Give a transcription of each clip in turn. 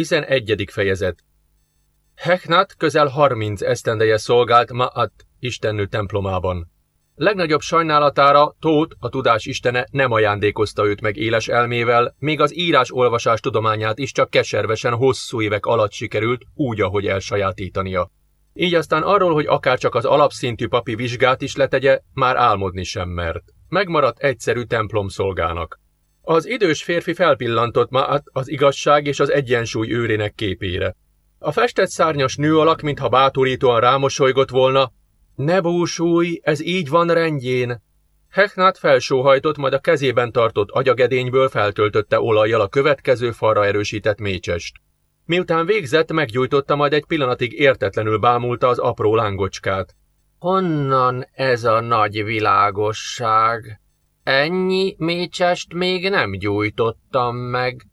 11. fejezet Hechnat közel 30 esztendeje szolgált Ma'at istennő templomában. Legnagyobb sajnálatára Tóth, a tudás istene nem ajándékozta őt meg éles elmével, még az írás-olvasás tudományát is csak keservesen hosszú évek alatt sikerült úgy, ahogy elsajátítania. Így aztán arról, hogy akár csak az alapszintű papi vizsgát is letegye, már álmodni sem mert. Megmaradt egyszerű templomszolgának. Az idős férfi felpillantott Maat az igazság és az egyensúly őrének képére. A festett szárnyas nő alak, mintha bátorítóan rámosolygott volna, ne búsulj, ez így van rendjén. Hechnát felsóhajtott, majd a kezében tartott agyagedényből feltöltötte olajjal a következő falra erősített mécsest. Miután végzett, meggyújtotta, majd egy pillanatig értetlenül bámulta az apró lángocskát. Honnan ez a nagy világosság? Ennyi mécsest még nem gyújtottam meg.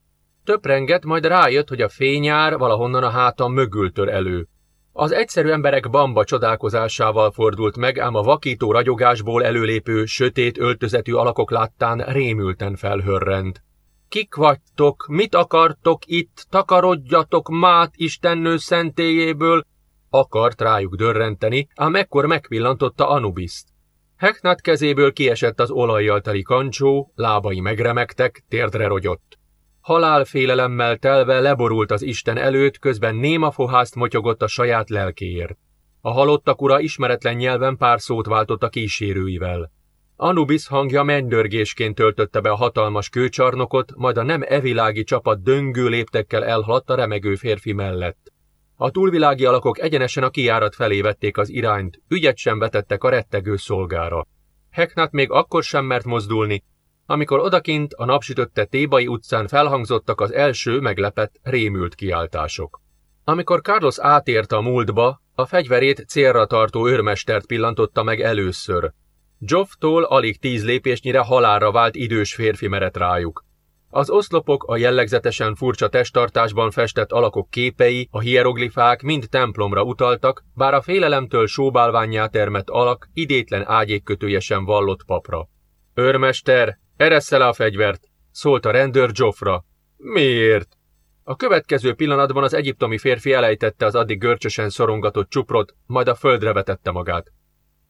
Töprenget, majd rájött, hogy a fényár valahonnan a hátam mögül tör elő. Az egyszerű emberek bamba csodálkozásával fordult meg, ám a vakító ragyogásból előlépő, sötét öltözetű alakok láttán rémülten felhörrend. Kik vagytok, mit akartok itt, takarodjatok mát Istennő szentélyéből, akart rájuk dörrenteni, ám ekkor megpillantotta Anubiszt. Heknat kezéből kiesett az olajjal teli kancsó, lábai megremegtek, térdre rogyott. Halálfélelemmel telve leborult az Isten előtt, közben néma fohászt motyogott a saját lelkéért. A halottak ura ismeretlen nyelven pár szót váltott a kísérőivel. Anubis hangja mennydörgésként töltötte be a hatalmas kőcsarnokot, majd a nem evilági csapat döngő léptekkel elhaladt a remegő férfi mellett. A túlvilági alakok egyenesen a kiárat felé vették az irányt, ügyet sem vetettek a rettegő szolgára. Heknat még akkor sem mert mozdulni, amikor odakint a napsütötte Tébai utcán felhangzottak az első meglepett, rémült kiáltások. Amikor Carlos átért a múltba, a fegyverét célra tartó őrmestert pillantotta meg először. Joff-tól alig tíz lépésnyire halálra vált idős férfi meret rájuk. Az oszlopok, a jellegzetesen furcsa testtartásban festett alakok képei, a hieroglifák mind templomra utaltak, bár a félelemtől sóbálványá termett alak idétlen ágyékkötőjesen vallott papra. Őrmester, eressze le a fegyvert, szólt a rendőr Joffra. Miért? A következő pillanatban az egyiptomi férfi elejtette az addig görcsösen szorongatott csuprot, majd a földre vetette magát.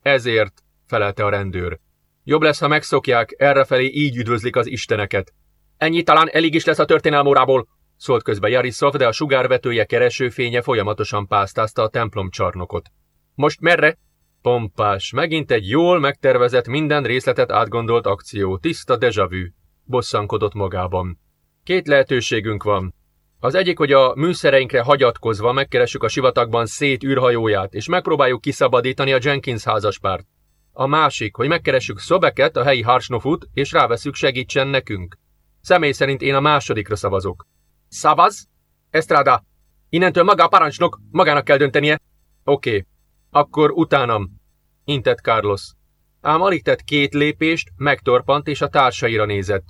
Ezért, felelte a rendőr. Jobb lesz, ha megszokják, errefelé így üdvözlik az isteneket. Ennyi talán elég is lesz a történelmórából, szólt közbe Jariszov, de a sugárvetője keresőfénye folyamatosan pásztázta a templom csarnokot. Most merre? Pompás, megint egy jól megtervezett, minden részletet átgondolt akció, tiszta déjà vu, bosszankodott magában. Két lehetőségünk van. Az egyik, hogy a műszereinkre hagyatkozva megkeressük a sivatagban szét űrhajóját, és megpróbáljuk kiszabadítani a Jenkins házaspárt. A másik, hogy megkeressük Szobeket, a helyi Harsnofut, és ráveszünk segítsen nekünk. Személy szerint én a másodikra szavazok. Szavaz? Estrada, innentől maga a parancsnok, magának kell döntenie. Oké, akkor utánam, intett Carlos. Ám alig tett két lépést, megtorpant és a társaira nézett.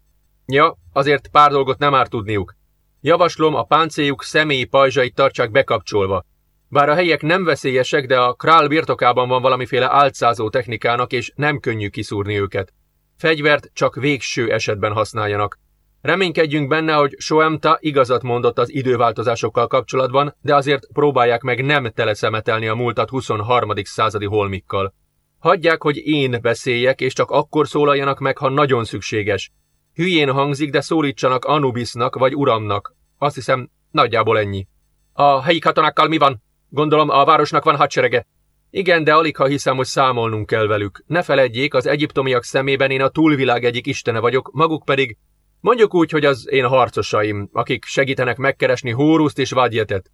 Ja, azért pár dolgot nem árt tudniuk. Javaslom, a páncéljuk személyi pajzsait tartsák bekapcsolva. Bár a helyek nem veszélyesek, de a král birtokában van valamiféle álcázó technikának, és nem könnyű kiszúrni őket. Fegyvert csak végső esetben használjanak. Reménykedjünk benne, hogy Soemta igazat mondott az időváltozásokkal kapcsolatban, de azért próbálják meg nem teleszemetelni a múltat 23. századi holmikkal. Hagyják, hogy én beszéljek, és csak akkor szólaljanak meg, ha nagyon szükséges. Hülyén hangzik, de szólítsanak Anubisnak vagy uramnak. Azt hiszem, nagyjából ennyi. A helyi katonákkal mi van? Gondolom, a városnak van hadserege. Igen, de alig ha hiszem, hogy számolnunk kell velük. Ne feledjék, az egyiptomiak szemében én a túlvilág egyik istene vagyok, maguk pedig Mondjuk úgy, hogy az én harcosaim, akik segítenek megkeresni Hóruszt és Vadjetet.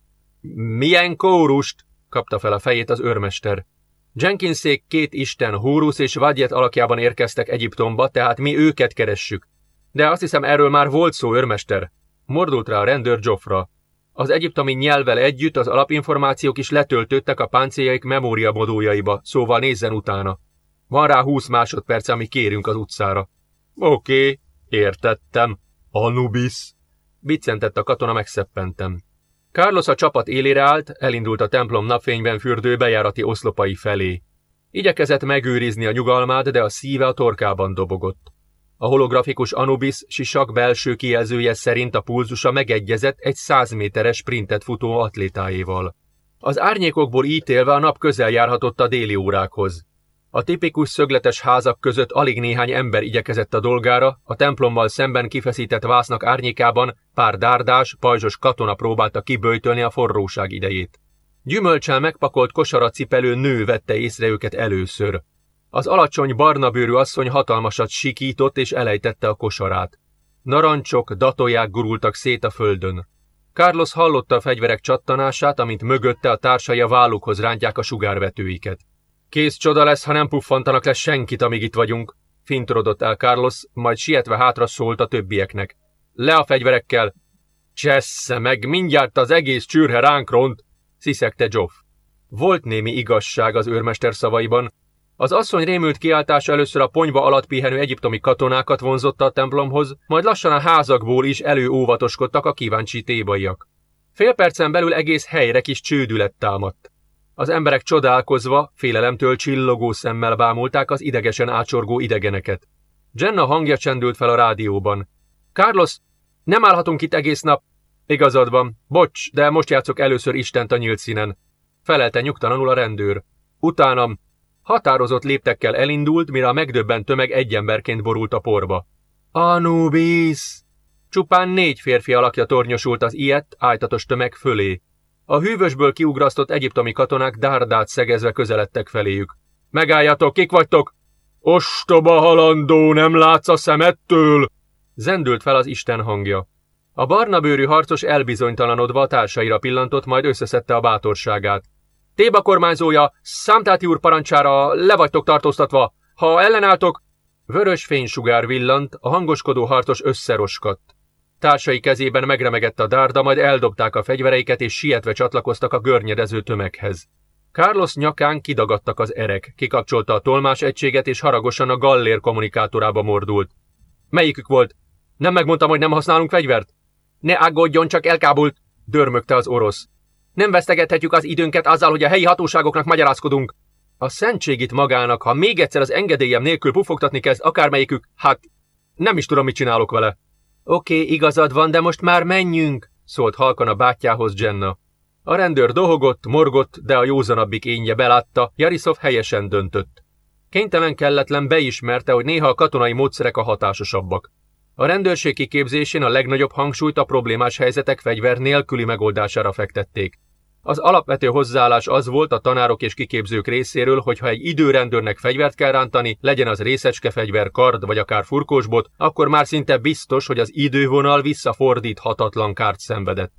Milyen kórust? kapta fel a fejét az őrmester. Jenkinszék két isten, Hórus és Vadjet alakjában érkeztek Egyiptomba, tehát mi őket keressük. De azt hiszem erről már volt szó, őrmester. Mordult rá a rendőr Joffra. Az egyiptomi nyelvvel együtt az alapinformációk is letöltöttek a páncéljaik memóriamodójaiba, szóval nézzen utána. Van rá húsz másodperc, ami kérünk az utcára. Oké, okay, Értettem. Anubis. Biccentett a katona, megszeppentem. Carlos a csapat élére állt, elindult a templom napfényben fürdő bejárati oszlopai felé. Igyekezett megőrizni a nyugalmát, de a szíve a torkában dobogott. A holografikus Anubis sisak belső kijelzője szerint a pulzusa megegyezett egy 100 méteres sprintet futó atlétáéval. Az árnyékokból ítélve a nap közel járhatott a déli órákhoz. A tipikus szögletes házak között alig néhány ember igyekezett a dolgára, a templommal szemben kifeszített vásznak árnyékában pár dárdás, pajzsos katona próbálta kiböjtölni a forróság idejét. Gyümölcsel megpakolt kosaracipelő nő vette észre őket először. Az alacsony barna bőrű asszony hatalmasat sikított és elejtette a kosarát. Narancsok, datóják gurultak szét a földön. Carlos hallotta a fegyverek csattanását, amint mögötte a társai a vállukhoz rántják a sugárvetőiket. Kész csoda lesz, ha nem puffantanak le senkit, amíg itt vagyunk, fintorodott el Carlos, majd sietve hátra szólt a többieknek. Le a fegyverekkel! Csessze meg, mindjárt az egész csürhe ránk ront, sziszegte Joff. Volt némi igazság az őrmester szavaiban. Az asszony rémült kiáltás először a ponyva alatt pihenő egyiptomi katonákat vonzotta a templomhoz, majd lassan a házakból is előóvatoskodtak a kíváncsi tébaiak. Fél percen belül egész helyre kis csődület támadt. Az emberek csodálkozva, félelemtől csillogó szemmel bámulták az idegesen ácsorgó idegeneket. Jenna hangja csendült fel a rádióban. Carlos, nem állhatunk itt egész nap. Igazad van. Bocs, de most játszok először Istent a nyílt színen. Felelte nyugtalanul a rendőr. Utánam határozott léptekkel elindult, mire a megdöbbent tömeg egy emberként borult a porba. Anubis! Csupán négy férfi alakja tornyosult az ilyet, ájtatos tömeg fölé. A hűvösből kiugrasztott egyiptomi katonák dárdát szegezve közeledtek feléjük. Megálljatok, kik vagytok? Ostoba halandó, nem látsz a szemettől? Zendült fel az Isten hangja. A barna bőrű harcos elbizonytalanodva a társaira pillantott, majd összeszedte a bátorságát. Téba kormányzója, számtáti úr parancsára le vagytok tartóztatva. Ha ellenálltok... Vörös fénysugár villant, a hangoskodó harcos összeroskadt. Társai kezében megremegett a dárda, majd eldobták a fegyvereiket, és sietve csatlakoztak a görnyedező tömeghez. Carlos nyakán kidagadtak az erek, kikapcsolta a tolmás egységet, és haragosan a gallér kommunikátorába mordult. Melyikük volt? Nem megmondtam, hogy nem használunk fegyvert? Ne aggódjon, csak elkábult, dörmögte az orosz. Nem vesztegethetjük az időnket azzal, hogy a helyi hatóságoknak magyarázkodunk. A szentségit magának, ha még egyszer az engedélyem nélkül pufogtatni kezd akármelyikük, hát nem is tudom, mit csinálok vele. Oké, igazad van, de most már menjünk, szólt halkan a bátyjához Jenna. A rendőr dohogott, morgott, de a józanabbik énje belátta, Jarisov helyesen döntött. Kénytelen kelletlen beismerte, hogy néha a katonai módszerek a hatásosabbak. A rendőrség kiképzésén a legnagyobb hangsúlyt a problémás helyzetek fegyver nélküli megoldására fektették. Az alapvető hozzáállás az volt a tanárok és kiképzők részéről, hogy ha egy időrendőrnek fegyvert kell rántani, legyen az részecske fegyver, kard vagy akár furkósbot, akkor már szinte biztos, hogy az idővonal visszafordíthatatlan kárt szenvedett.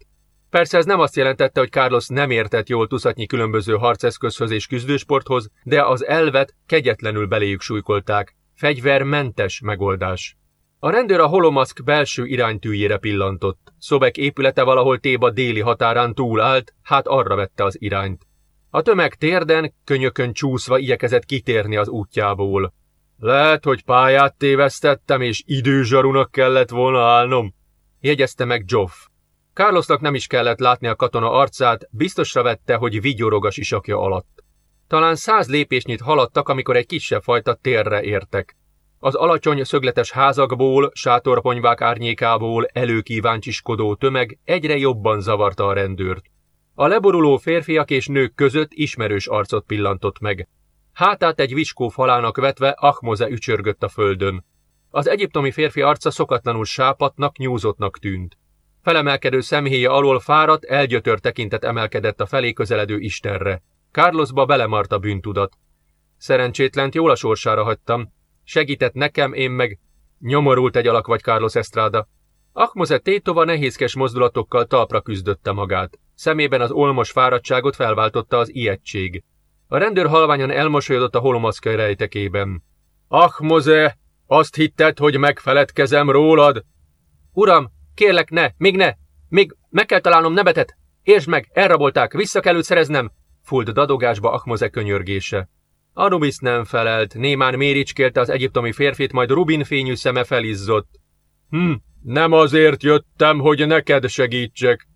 Persze ez nem azt jelentette, hogy Carlos nem értett jól tuszatnyi különböző harceszközhöz és küzdősporthoz, de az elvet kegyetlenül beléjük súlykolták. Fegyvermentes megoldás. A rendőr a holomaszk belső iránytűjére pillantott. Szobek épülete valahol Téba déli határán túl állt, hát arra vette az irányt. A tömeg térden, könyökön csúszva igyekezett kitérni az útjából. Lehet, hogy pályát tévesztettem, és időzsarunak kellett volna állnom, jegyezte meg Joff. Carlosnak nem is kellett látni a katona arcát, biztosra vette, hogy vigyorog a sisakja alatt. Talán száz lépésnyit haladtak, amikor egy kisebb fajta térre értek. Az alacsony szögletes házakból, sátorponyvák árnyékából előkíváncsiskodó tömeg egyre jobban zavarta a rendőrt. A leboruló férfiak és nők között ismerős arcot pillantott meg. Hátát egy viskó falának vetve Ahmoze ücsörgött a földön. Az egyiptomi férfi arca szokatlanul sápatnak, nyúzottnak tűnt. Felemelkedő szemhéja alól fáradt, elgyötör tekintet emelkedett a felé közeledő Istenre. Carlosba belemart a bűntudat. Szerencsétlent jól a sorsára hagytam, Segített nekem, én meg... Nyomorult egy alak vagy Carlos Estrada. Ahmoze Tétova nehézkes mozdulatokkal talpra küzdötte magát. Szemében az olmos fáradtságot felváltotta az ijegység. A rendőr halványan elmosolyodott a holomaszkai rejtekében. Ahmoze, azt hitted, hogy megfeledkezem rólad? Uram, kérlek ne, még ne! Még meg kell találnom nebetet! Értsd meg, elrabolták, vissza kell szereznem! Fult dadogásba Ahmoze könyörgése. Anubis nem felelt, némán méricskélte az egyiptomi férfit, majd rubinfényű szeme felizzott. Hm, nem azért jöttem, hogy neked segítsek.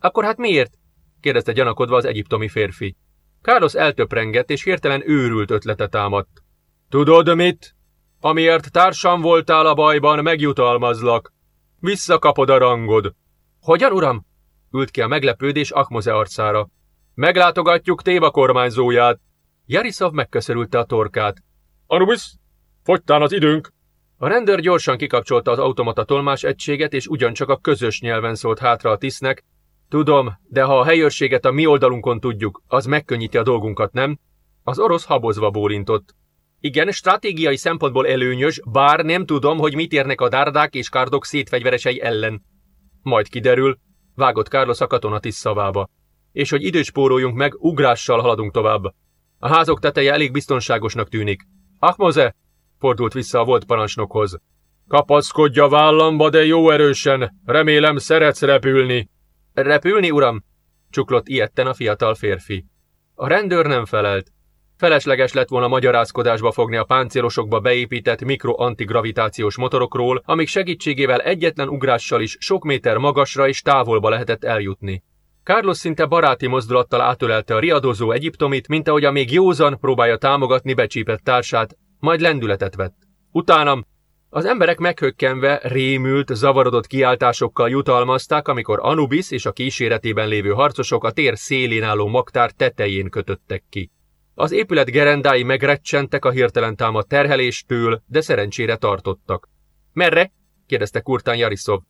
Akkor hát miért? kérdezte gyanakodva az egyiptomi férfi. Carlos eltöprengett, és hirtelen őrült ötlete támadt. Tudod mit? Amiért társam voltál a bajban, megjutalmazlak. Visszakapod a rangod. Hogyan, uram? Ült ki a meglepődés Akmoze arcára. Meglátogatjuk Téva kormányzóját. Jarisov megköszörülte a torkát. Anubis, fogytán az időnk. A rendőr gyorsan kikapcsolta az automata tolmás egységet, és ugyancsak a közös nyelven szólt hátra a tisznek. Tudom, de ha a helyőrséget a mi oldalunkon tudjuk, az megkönnyíti a dolgunkat, nem? Az orosz habozva bólintott. Igen, stratégiai szempontból előnyös, bár nem tudom, hogy mit érnek a dárdák és kárdok szétfegyveresei ellen. Majd kiderül, vágott Carlos a katonatiszt szavába. És hogy időt spóroljunk meg, ugrással haladunk tovább. A házok teteje elég biztonságosnak tűnik. Ahmoze! fordult vissza a volt parancsnokhoz. Kapaszkodj a vállamba, de jó erősen. Remélem szeretsz repülni. Repülni, uram? csuklott ilyetten a fiatal férfi. A rendőr nem felelt. Felesleges lett volna magyarázkodásba fogni a páncélosokba beépített mikroantigravitációs motorokról, amik segítségével egyetlen ugrással is sok méter magasra és távolba lehetett eljutni. Carlos szinte baráti mozdulattal átölelte a riadozó egyiptomit, mint ahogy a még józan próbálja támogatni becsípett társát, majd lendületet vett. Utánam az emberek meghökkenve, rémült, zavarodott kiáltásokkal jutalmazták, amikor Anubis és a kíséretében lévő harcosok a tér szélén álló magtár tetején kötöttek ki. Az épület gerendái megrecsentek a hirtelen támadt terheléstől, de szerencsére tartottak. Merre? kérdezte Kurtán Jarisov.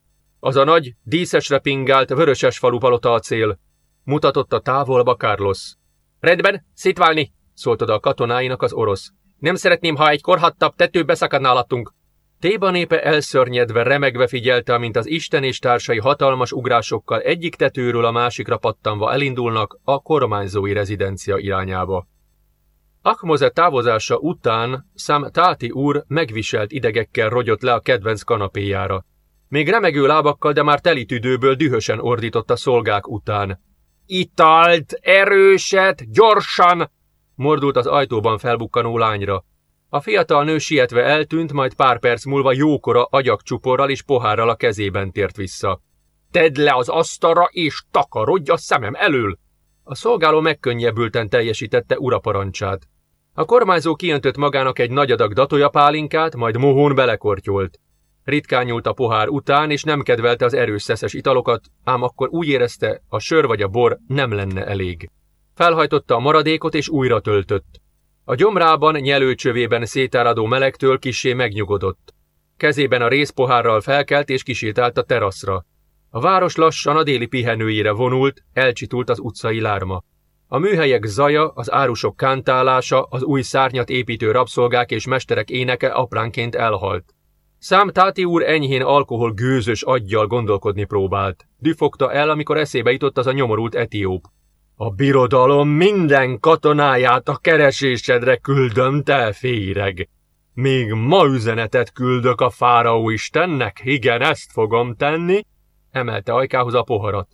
Az a nagy, díszesre pingált, vöröses falu palota a cél. Mutatott a távolba Carlos. Rendben, szétválni, szólt oda a katonáinak az orosz. Nem szeretném, ha egy korhattabb tető beszakadna alattunk. Téba népe elszörnyedve, remegve figyelte, amint az Isten és társai hatalmas ugrásokkal egyik tetőről a másikra pattanva elindulnak a kormányzói rezidencia irányába. Akmoze távozása után Sam Táti úr megviselt idegekkel rogyott le a kedvenc kanapéjára. Még remegő lábakkal, de már teli tüdőből dühösen ordított a szolgák után. Italt, erőset, gyorsan! Mordult az ajtóban felbukkanó lányra. A fiatal nő sietve eltűnt, majd pár perc múlva jókora agyagcsuporral és pohárral a kezében tért vissza. Tedd le az asztalra és takarodj a szemem elől! A szolgáló megkönnyebbülten teljesítette uraparancsát. A kormányzó kiöntött magának egy nagy adag datója pálinkát, majd mohón belekortyolt. Ritkán nyúlt a pohár után, és nem kedvelte az erős szeszes italokat, ám akkor úgy érezte, a sör vagy a bor nem lenne elég. Felhajtotta a maradékot, és újra töltött. A gyomrában, nyelőcsövében szétáradó melegtől kisé megnyugodott. Kezében a részpohárral felkelt és kisétált a teraszra. A város lassan a déli pihenőjére vonult, elcsitult az utcai lárma. A műhelyek zaja, az árusok kántálása, az új szárnyat építő rabszolgák és mesterek éneke apránként elhalt. Szám Táti úr enyhén alkohol gőzös aggyal gondolkodni próbált. Düfogta el, amikor eszébe jutott az a nyomorult etióp. A birodalom minden katonáját a keresésedre küldöm, te féreg. Még ma üzenetet küldök a fáraó istennek, igen, ezt fogom tenni, emelte ajkához a poharat.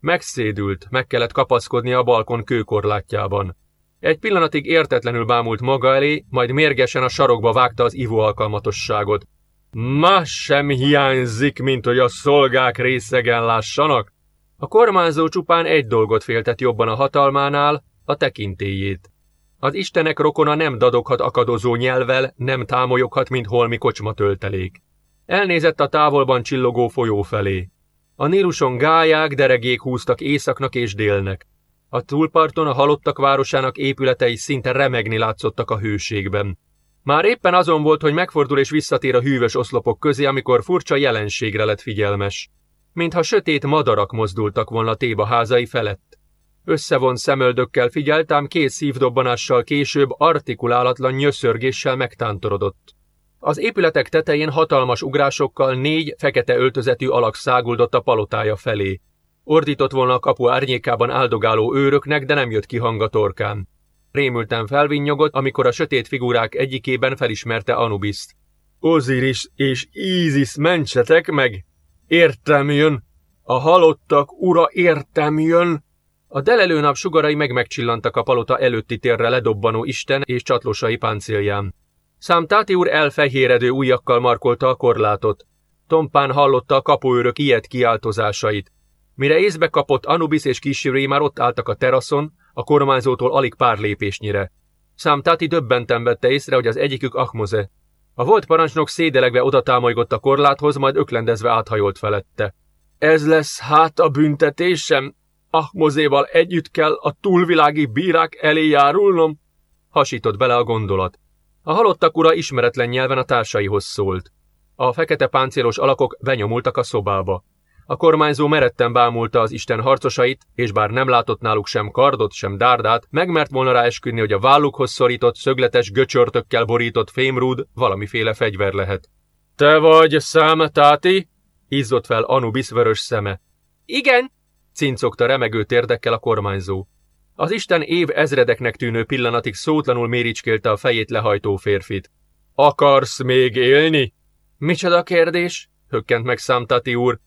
Megszédült, meg kellett kapaszkodni a balkon kőkorlátjában. Egy pillanatig értetlenül bámult maga elé, majd mérgesen a sarokba vágta az ivó alkalmatosságot. Más sem hiányzik, mint hogy a szolgák részegen lássanak. A kormányzó csupán egy dolgot féltett jobban a hatalmánál, a tekintélyét. Az istenek rokona nem dadoghat akadozó nyelvel, nem támolyoghat, mint holmi kocsma töltelék. Elnézett a távolban csillogó folyó felé. A Níluson gályák, deregék húztak északnak és délnek. A túlparton a halottak városának épületei szinte remegni látszottak a hőségben. Már éppen azon volt, hogy megfordul és visszatér a hűvös oszlopok közé, amikor furcsa jelenségre lett figyelmes. Mintha sötét madarak mozdultak volna Téba házai felett. Összevon szemöldökkel figyeltám, két szívdobbanással később artikulálatlan nyöszörgéssel megtántorodott. Az épületek tetején hatalmas ugrásokkal négy fekete öltözetű alak száguldott a palotája felé. Ordított volna a kapu árnyékában áldogáló őröknek, de nem jött ki hang a torkán. Rémülten felvinnyogott, amikor a sötét figurák egyikében felismerte Anubiszt. Oziris és Ízis mentsetek meg! Értem jön! A halottak ura értem jön! A delelő nap sugarai meg megcsillantak a palota előtti térre ledobbanó isten és csatlósai páncélján. Számtáti úr elfehéredő ujjakkal markolta a korlátot. Tompán hallotta a kapuőrök ilyet kiáltozásait. Mire észbe kapott, Anubis és kísérői már ott álltak a teraszon, a kormányzótól alig pár lépésnyire. Számtáti döbbenten vette észre, hogy az egyikük Ahmoze. A volt parancsnok szédelegve odatámolygott a korláthoz, majd öklendezve áthajolt felette. Ez lesz hát a büntetésem? Ahmozéval együtt kell a túlvilági bírák elé járulnom? Hasított bele a gondolat. A halottak ura ismeretlen nyelven a társaihoz szólt. A fekete páncélos alakok benyomultak a szobába. A kormányzó meretten bámulta az Isten harcosait, és bár nem látott náluk sem kardot, sem dárdát, megmert volna rá esküdni, hogy a vállukhoz szorított, szögletes göcsörtökkel borított fémrúd valamiféle fegyver lehet. Te vagy Sam Tati? Izzott fel Anubis vörös szeme. Igen, cincogta remegő térdekkel a kormányzó. Az Isten év ezredeknek tűnő pillanatig szótlanul méricskélte a fejét lehajtó férfit. Akarsz még élni? Micsoda kérdés? hökkent meg Samtati úr.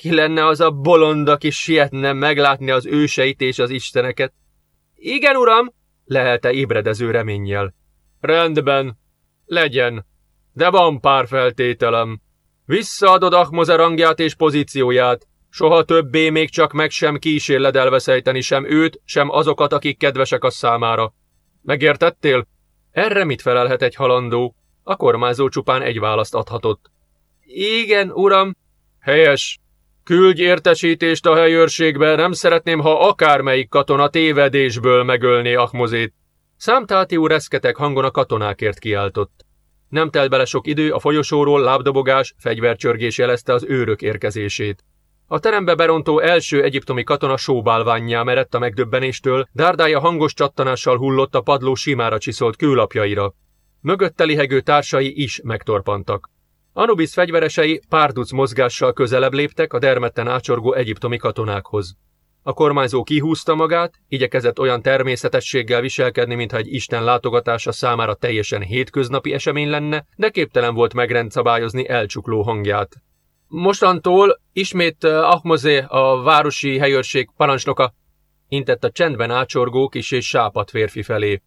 Ki lenne az a bolond, aki sietne meglátni az őseit és az isteneket? Igen, uram, lehelte ébredező reménnyel. Rendben, legyen, de van pár feltételem. Visszaadod Ahmoze rangját és pozícióját, soha többé még csak meg sem kísérled elveszejteni sem őt, sem azokat, akik kedvesek a számára. Megértettél? Erre mit felelhet egy halandó? A kormányzó csupán egy választ adhatott. Igen, uram. Helyes. Küldj értesítést a helyőrségbe, nem szeretném, ha akármelyik katona tévedésből megölné Ahmozét. Számtáti úr reszketek hangon a katonákért kiáltott. Nem telt bele sok idő, a folyosóról lábdobogás, fegyvercsörgés jelezte az őrök érkezését. A terembe berontó első egyiptomi katona sóbálványjá merett a megdöbbenéstől, dárdája hangos csattanással hullott a padló simára csiszolt kőlapjaira. Mögötte lihegő társai is megtorpantak. Anubis fegyveresei párduc mozgással közelebb léptek a dermedten ácsorgó egyiptomi katonákhoz. A kormányzó kihúzta magát, igyekezett olyan természetességgel viselkedni, mintha egy Isten látogatása számára teljesen hétköznapi esemény lenne, de képtelen volt megrendszabályozni elcsukló hangját. Mostantól ismét uh, Ahmozé, a városi helyőrség parancsnoka, intett a csendben ácsorgó kis és sápat férfi felé.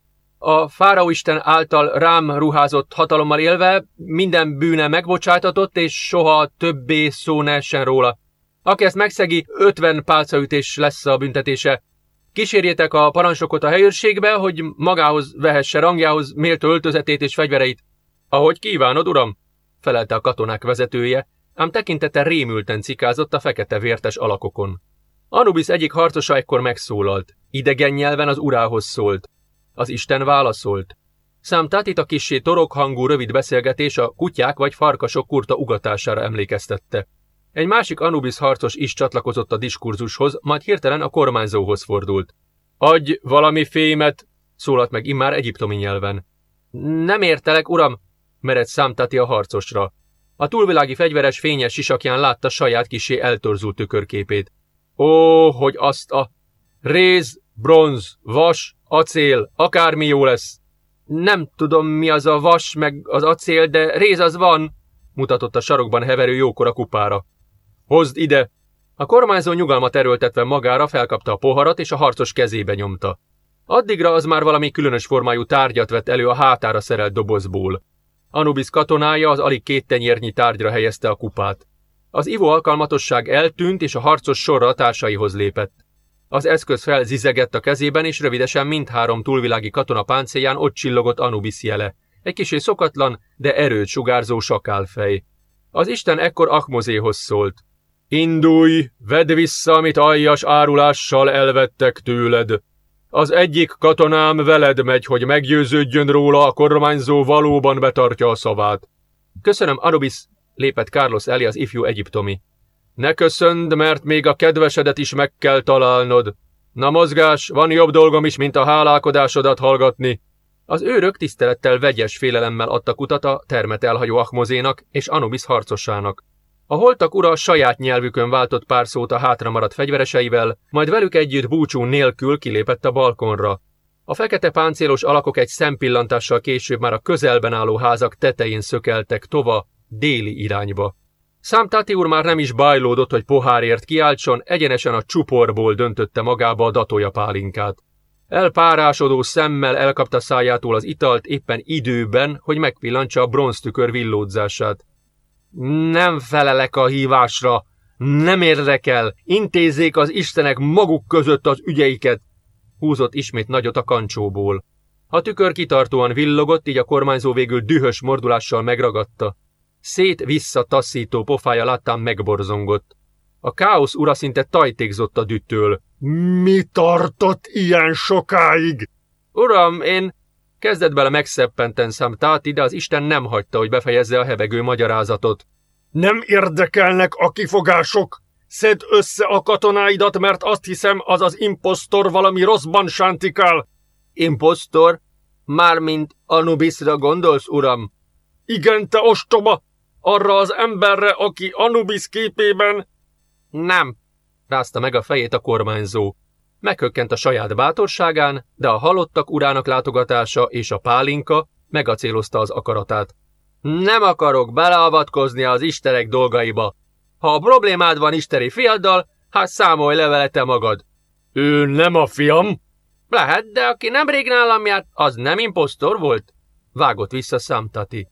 A fáraóisten által rám ruházott hatalommal élve minden bűne megbocsátatott, és soha többé szó ne essen róla. Aki ezt megszegi, 50 pálcaütés lesz a büntetése. Kísérjétek a parancsokot a helyőrségbe, hogy magához vehesse rangjához méltó öltözetét és fegyvereit. Ahogy kívánod, uram, felelte a katonák vezetője, ám tekintete rémülten cikázott a fekete vértes alakokon. Anubis egyik harcosa ekkor megszólalt, idegen nyelven az urához szólt. Az Isten válaszolt. Szám a kissé hangú rövid beszélgetés a kutyák vagy farkasok kurta ugatására emlékeztette. Egy másik Anubis harcos is csatlakozott a diskurzushoz, majd hirtelen a kormányzóhoz fordult. Adj valami fémet, szólalt meg immár egyiptomi nyelven. Nem értelek, uram, mered számtati a harcosra. A túlvilági fegyveres fényes sisakján látta saját kisé eltorzult tükörképét. Ó, hogy azt a... Réz, bronz, vas, acél, akármi jó lesz. Nem tudom, mi az a vas, meg az acél, de réz az van, mutatott a sarokban heverő jókora kupára. Hozd ide! A kormányzó nyugalmat erőltetve magára felkapta a poharat, és a harcos kezébe nyomta. Addigra az már valami különös formájú tárgyat vett elő a hátára szerelt dobozból. Anubis katonája az alig két tenyérnyi tárgyra helyezte a kupát. Az ivó alkalmatosság eltűnt, és a harcos sorra a társaihoz lépett. Az eszköz felzizegett a kezében, és rövidesen mindhárom túlvilági katona páncélján ott csillogott Anubis jele. Egy kisé szokatlan, de erőt sugárzó sakálfej. Az Isten ekkor Akmozéhoz szólt. Indulj, vedd vissza, amit aljas árulással elvettek tőled. Az egyik katonám veled megy, hogy meggyőződjön róla, a kormányzó valóban betartja a szavát. Köszönöm, Anubis, lépett Carlos elé az ifjú egyiptomi. Ne köszönd, mert még a kedvesedet is meg kell találnod. Na mozgás, van jobb dolgom is, mint a hálálkodásodat hallgatni. Az őrök tisztelettel vegyes félelemmel adtak utat a termet elhagyó Ahmozénak és Anubis harcosának. A holtak ura saját nyelvükön váltott pár szót a hátra maradt fegyvereseivel, majd velük együtt búcsú nélkül kilépett a balkonra. A fekete páncélos alakok egy szempillantással később már a közelben álló házak tetején szökeltek tova, déli irányba. Számtáti úr már nem is bajlódott, hogy pohárért kiáltson, egyenesen a csuporból döntötte magába a datója pálinkát. Elpárásodó szemmel elkapta szájától az italt éppen időben, hogy megpillantsa a bronztükör villódzását. Nem felelek a hívásra, nem érdekel, intézzék az istenek maguk között az ügyeiket, húzott ismét nagyot a kancsóból. A tükör kitartóan villogott, így a kormányzó végül dühös mordulással megragadta. Szét-vissza taszító pofája láttán megborzongott. A káosz ura szinte tajtékzott a düttől. Mi tartott ilyen sokáig? Uram, én... Kezdett bele megszeppenten Samtati, de az Isten nem hagyta, hogy befejezze a hebegő magyarázatot. Nem érdekelnek a kifogások. Szed össze a katonáidat, mert azt hiszem, az az imposztor valami rosszban sántikál. Imposztor? Mármint Anubisra gondolsz, uram? Igen, te ostoba! Arra az emberre, aki Anubis képében... Nem, rázta meg a fejét a kormányzó. Meghökkent a saját bátorságán, de a halottak urának látogatása és a pálinka megacélozta az akaratát. Nem akarok beleavatkozni az istenek dolgaiba. Ha a problémád van isteni fiaddal, hát számolj le vele magad. Ő nem a fiam? Lehet, de aki nemrég nálam járt, az nem imposztor volt? Vágott vissza Samtati.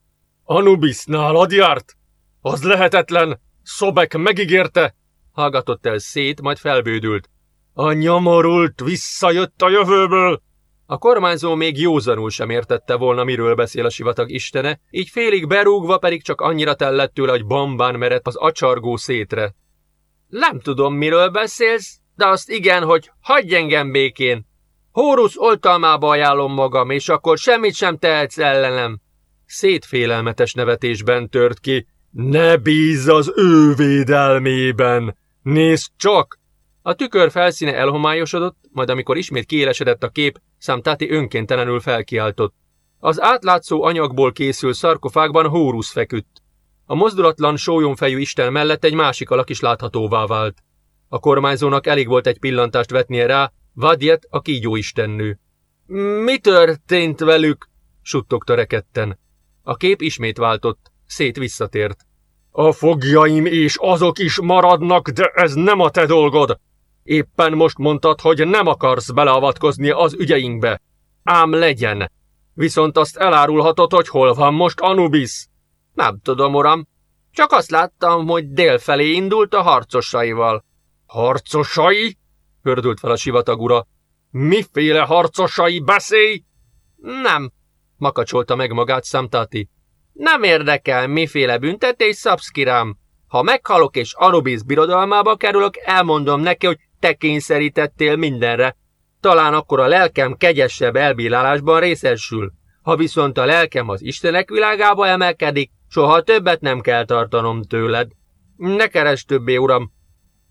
Anubis nálad járt? Az lehetetlen! Szobek megígérte! Hallgatott el szét, majd felbődült. A nyomorult visszajött a jövőből! A kormányzó még józanul sem értette volna, miről beszél a sivatag istene, így félig berúgva pedig csak annyira tellett tőle, hogy bambán merett az acsargó szétre. Nem tudom, miről beszélsz, de azt igen, hogy hagyj engem békén. Hórusz oltalmába ajánlom magam, és akkor semmit sem tehetsz ellenem. Szétfélelmetes nevetésben tört ki. Ne bízz az ő védelmében! Nézd csak! A tükör felszíne elhomályosodott, majd amikor ismét kiélesedett a kép, Számtáti önkéntelenül felkiáltott. Az átlátszó anyagból készül szarkofágban Hórusz feküdt. A mozdulatlan sólyomfejű isten mellett egy másik alak is láthatóvá vált. A kormányzónak elég volt egy pillantást vetnie rá, Vadjet a kígyó istennő. Mi történt velük? suttogta reketten. A kép ismét váltott, szét visszatért. A fogjaim és azok is maradnak, de ez nem a te dolgod. Éppen most mondtad, hogy nem akarsz beleavatkozni az ügyeinkbe. Ám legyen. Viszont azt elárulhatod, hogy hol van most Anubis. Nem tudom, uram. Csak azt láttam, hogy délfelé indult a harcosaival. Harcosai? Hördült fel a sivatagura. Miféle harcosai beszélj? Nem, makacsolta meg magát Samtati. Nem érdekel, miféle büntetés szabsz kirám. Ha meghalok és Anubis birodalmába kerülök, elmondom neki, hogy te kényszerítettél mindenre. Talán akkor a lelkem kegyesebb elbírálásban részesül. Ha viszont a lelkem az Istenek világába emelkedik, soha többet nem kell tartanom tőled. Ne keresd többé, uram!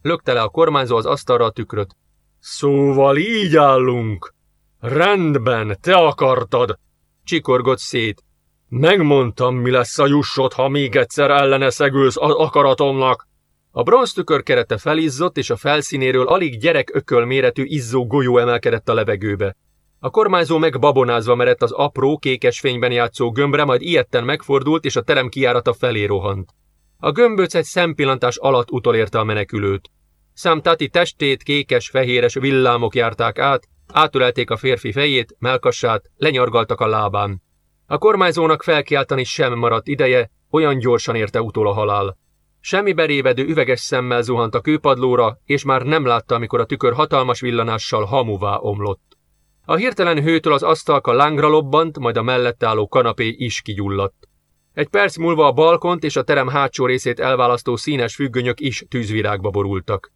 Lökte le a kormányzó az asztalra a tükröt. Szóval így állunk. Rendben, te akartad. Csikorgott szét. Megmondtam, mi lesz a jussot, ha még egyszer ellene szegülsz az akaratomnak. A bronztükör kerete felizzott, és a felszínéről alig gyerek ököl méretű izzó golyó emelkedett a levegőbe. A kormányzó meg babonázva merett az apró, kékes fényben játszó gömbre, majd ilyetten megfordult, és a terem kiárata felé rohant. A gömböc egy szempillantás alatt utolérte a menekülőt. Számtáti testét kékes-fehéres villámok járták át, átölelték a férfi fejét, melkassát, lenyargaltak a lábán. A kormányzónak felkiáltani sem maradt ideje, olyan gyorsan érte utol a halál. Semmi berévedő üveges szemmel zuhant a kőpadlóra, és már nem látta, amikor a tükör hatalmas villanással hamuvá omlott. A hirtelen hőtől az asztalka lángra lobbant, majd a mellette álló kanapé is kigyulladt. Egy perc múlva a balkont és a terem hátsó részét elválasztó színes függönyök is tűzvirágba borultak.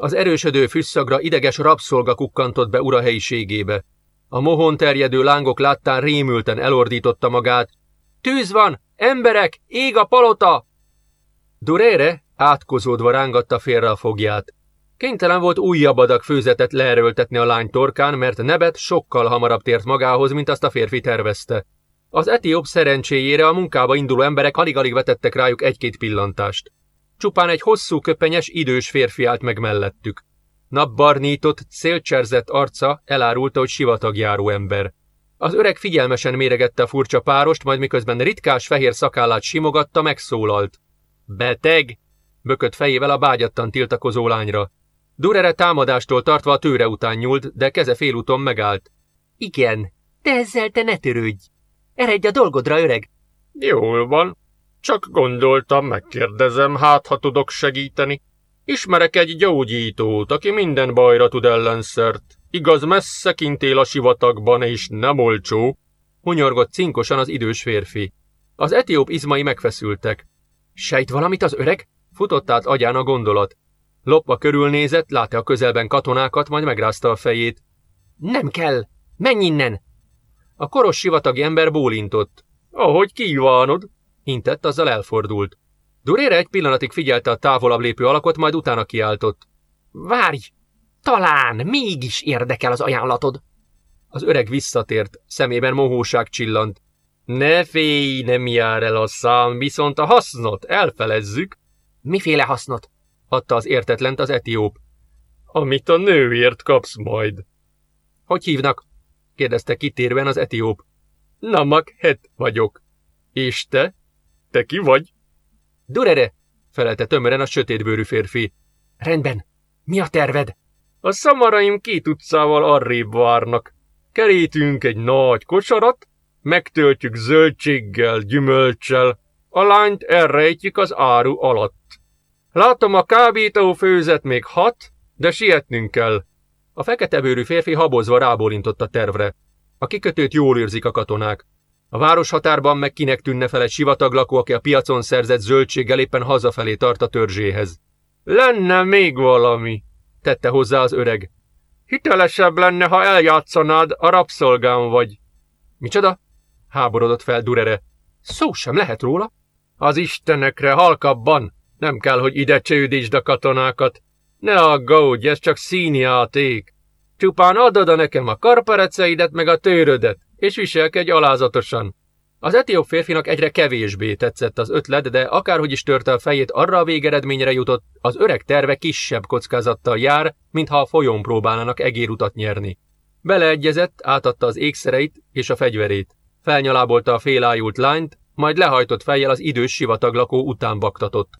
Az erősödő füsszagra ideges rabszolga kukkantott be ura helyiségébe. A mohon terjedő lángok láttán rémülten elordította magát. Tűz van! Emberek! Ég a palota! Durére átkozódva rángatta félre a fogját. Kénytelen volt újabb adag főzetet leerőltetni a lány torkán, mert Nebet sokkal hamarabb tért magához, mint azt a férfi tervezte. Az etióp szerencséjére a munkába induló emberek alig-alig vetettek rájuk egy-két pillantást. Csupán egy hosszú köpenyes, idős férfi állt meg mellettük. Napbarnított, szélcserzett arca elárulta, hogy sivatagjáró ember. Az öreg figyelmesen méregette a furcsa párost, majd miközben ritkás fehér szakállát simogatta, megszólalt. Beteg! Bökött fejével a bágyattan tiltakozó lányra. Durere támadástól tartva a tőre után nyúlt, de keze félúton megállt. Igen, de ezzel te ne törődj. Eredj a dolgodra, öreg. Jól van. Csak gondoltam, megkérdezem, hát ha tudok segíteni. Ismerek egy gyógyítót, aki minden bajra tud ellenszert. Igaz messze kint él a sivatagban, és nem olcsó, hunyorgott cinkosan az idős férfi. Az etióp izmai megfeszültek. Sejt valamit az öreg? Futott át agyán a gondolat. Lopva körülnézett, látta a közelben katonákat, majd megrázta a fejét. Nem kell! Menj innen! A koros sivatagi ember bólintott. Ahogy kívánod, intett, azzal elfordult. Durére egy pillanatig figyelte a távolabb lépő alakot, majd utána kiáltott. Várj! Talán mégis érdekel az ajánlatod. Az öreg visszatért, szemében mohóság csillant. Ne félj, nem jár el a szám, viszont a hasznot elfelezzük. Miféle hasznot? adta az értetlent az etióp. Amit a nőért kapsz majd. Hogy hívnak? kérdezte kitérően az etióp. Namak het vagyok. És te? Te ki vagy? Durere, felelte tömören a sötétbőrű férfi. Rendben. Mi a terved? A szamaraim két utcával arrébb várnak. Kerítünk egy nagy kosarat, megtöltjük zöldséggel, gyümölcsel, a lányt elrejtjük az áru alatt. Látom a kábító főzet még hat, de sietnünk kell. A fekete bőrű férfi habozva rábólintott a tervre. A kikötőt jól őrzik a katonák. A város határban meg kinek tűnne fel egy sivataglakó, aki a piacon szerzett zöldséggel éppen hazafelé tart a törzséhez. Lenne még valami, tette hozzá az öreg. Hitelesebb lenne, ha eljátszanád, a rabszolgám vagy. Micsoda? Háborodott fel Durere. Szó sem lehet róla. Az istenekre halkabban. Nem kell, hogy ide csődítsd a katonákat. Ne aggódj, ez csak színjáték. Csupán adod a nekem a karpereceidet meg a tőrödet, és viselkedj alázatosan. Az etióp férfinak egyre kevésbé tetszett az ötlet, de akárhogy is törte a fejét, arra a végeredményre jutott, az öreg terve kisebb kockázattal jár, mintha a folyón próbálnának egérutat nyerni. Beleegyezett, átadta az ékszereit és a fegyverét. Felnyalábolta a félájult lányt, majd lehajtott fejjel az idős sivataglakó után baktatott.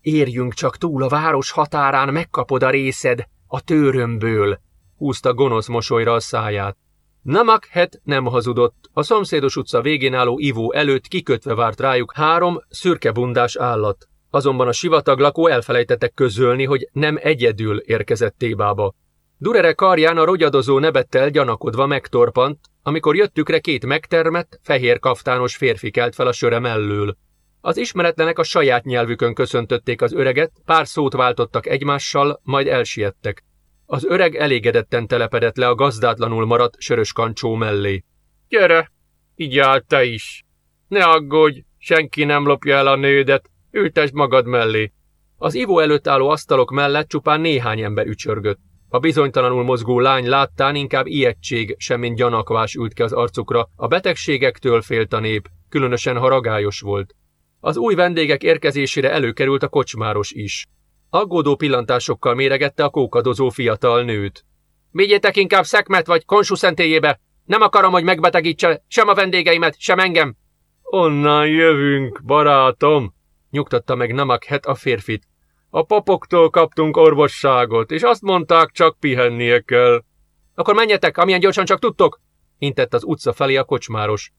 Érjünk csak túl a város határán, megkapod a részed, a tőrömből, húzta gonosz mosolyra a száját. Namakhet nem hazudott, a szomszédos utca végén álló ivó előtt kikötve várt rájuk három szürkebundás állat. Azonban a sivatag lakó elfelejtettek közölni, hogy nem egyedül érkezett Tébába. Durere karján a rogyadozó nebettel gyanakodva megtorpant, amikor jöttükre két megtermett, fehér kaftános férfi kelt fel a söre mellől. Az ismeretlenek a saját nyelvükön köszöntötték az öreget, pár szót váltottak egymással, majd elsiettek. Az öreg elégedetten telepedett le a gazdátlanul maradt sörös kancsó mellé. Gyere, így áll te is. Ne aggódj, senki nem lopja el a nődet, ültesd magad mellé. Az ivó előtt álló asztalok mellett csupán néhány ember ücsörgött. A bizonytalanul mozgó lány láttán inkább ijegység, semmint gyanakvás ült ki az arcukra, a betegségektől félt a nép, különösen ha volt. Az új vendégek érkezésére előkerült a kocsmáros is. Aggódó pillantásokkal méregette a kókadozó fiatal nőt. Vigyétek inkább szekmet vagy konsu szentélyébe! Nem akarom, hogy megbetegítse sem a vendégeimet, sem engem! Onnan jövünk, barátom, nyugtatta meg Namakhet a férfit. A papoktól kaptunk orvosságot, és azt mondták, csak pihennie kell. Akkor menjetek, amilyen gyorsan csak tudtok, intett az utca felé a kocsmáros.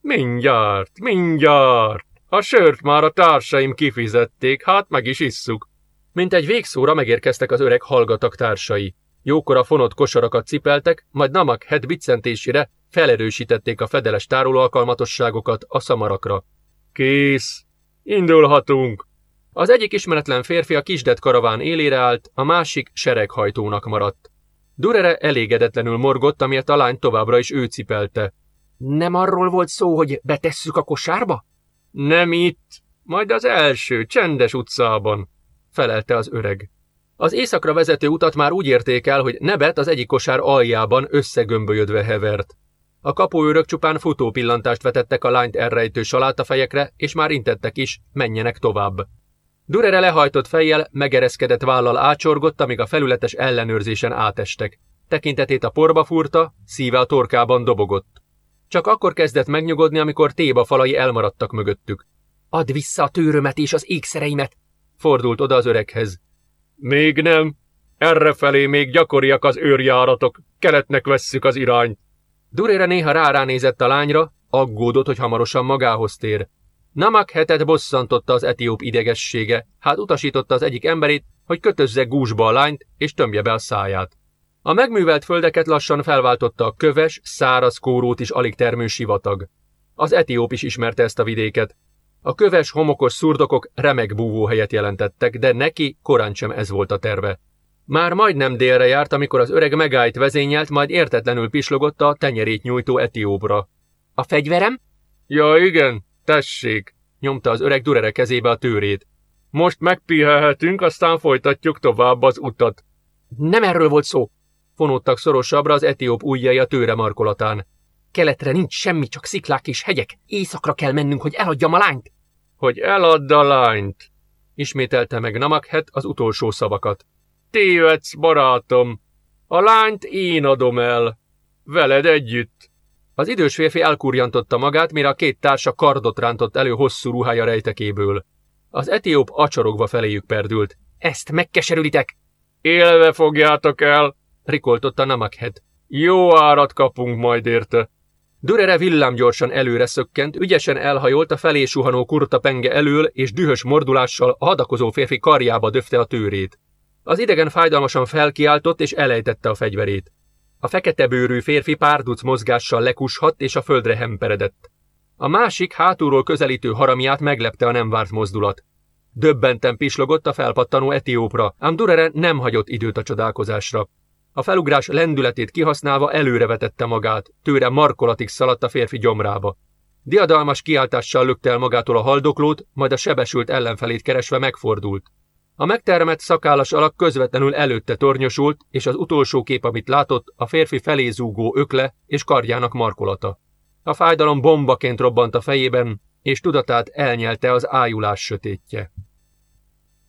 Mindjárt, mindjárt. A sört már a társaim kifizették, hát meg is isszuk. Mint egy végszóra megérkeztek az öreg hallgatak társai. Jókora fonott kosarakat cipeltek, majd Namak het biccentésére felerősítették a fedeles tároló alkalmatosságokat a szamarakra. Kész! Indulhatunk! Az egyik ismeretlen férfi a kisdet karaván élére állt, a másik sereghajtónak maradt. Durere elégedetlenül morgott, amiért a lány továbbra is ő cipelte. Nem arról volt szó, hogy betesszük a kosárba? Nem itt, majd az első, csendes utcában felelte az öreg. Az éjszakra vezető utat már úgy érték el, hogy Nebet az egyik kosár aljában összegömbölyödve hevert. A kapuőrök csupán futó pillantást vetettek a lányt elrejtő salátafejekre, és már intettek is, menjenek tovább. Durere lehajtott fejjel, megereszkedett vállal ácsorgott, amíg a felületes ellenőrzésen átestek. Tekintetét a porba furta, szíve a torkában dobogott. Csak akkor kezdett megnyugodni, amikor téba falai elmaradtak mögöttük. Add vissza a tőrömet és az ékszereimet, Fordult oda az öreghez. Még nem. Errefelé még gyakoriak az őrjáratok. Keletnek vesszük az irányt. Durére néha ráránézett a lányra, aggódott, hogy hamarosan magához tér. Namak hetet bosszantotta az etióp idegessége, hát utasította az egyik emberét, hogy kötözze gúzsba a lányt és tömje be a száját. A megművelt földeket lassan felváltotta a köves, száraz kórót is alig termő sivatag. Az etióp is ismerte ezt a vidéket. A köves, homokos szurdokok remek búvóhelyet jelentettek, de neki korán sem ez volt a terve. Már majdnem délre járt, amikor az öreg megállt vezényelt, majd értetlenül pislogott a tenyerét nyújtó etióbra. A fegyverem? Ja igen, tessék, nyomta az öreg Durere kezébe a tőrét. Most megpihelhetünk, aztán folytatjuk tovább az utat. Nem erről volt szó, fonódtak szorosabbra az etióp ujjai a tőre markolatán. Keletre nincs semmi, csak sziklák és hegyek. Éjszakra kell mennünk, hogy eladjam a lányt. Hogy eladd a lányt, ismételte meg Namakhet az utolsó szavakat. Tévedsz, barátom. A lányt én adom el. Veled együtt. Az idős férfi elkurjantotta magát, mire a két társa kardot rántott elő hosszú ruhája rejtekéből. Az etióp acsorogva feléjük perdült. Ezt megkeserülitek? Élve fogjátok el, rikoltotta Namakhet. Jó árat kapunk majd érte. Durere villámgyorsan előre szökkent, ügyesen elhajolt a felé suhanó kurta penge elől, és dühös mordulással a hadakozó férfi karjába döfte a tőrét. Az idegen fájdalmasan felkiáltott és elejtette a fegyverét. A fekete bőrű férfi párduc mozgással lekushadt és a földre hemperedett. A másik hátulról közelítő haramját meglepte a nem várt mozdulat. Döbbenten pislogott a felpattanó etiópra, ám Durere nem hagyott időt a csodálkozásra. A felugrás lendületét kihasználva előrevetette magát, tőre markolatig szaladt a férfi gyomrába. Diadalmas kiáltással lökte el magától a haldoklót, majd a sebesült ellenfelét keresve megfordult. A megtermett szakállas alak közvetlenül előtte tornyosult, és az utolsó kép, amit látott, a férfi felé zúgó ökle és kardjának markolata. A fájdalom bombaként robbant a fejében, és tudatát elnyelte az ájulás sötétje.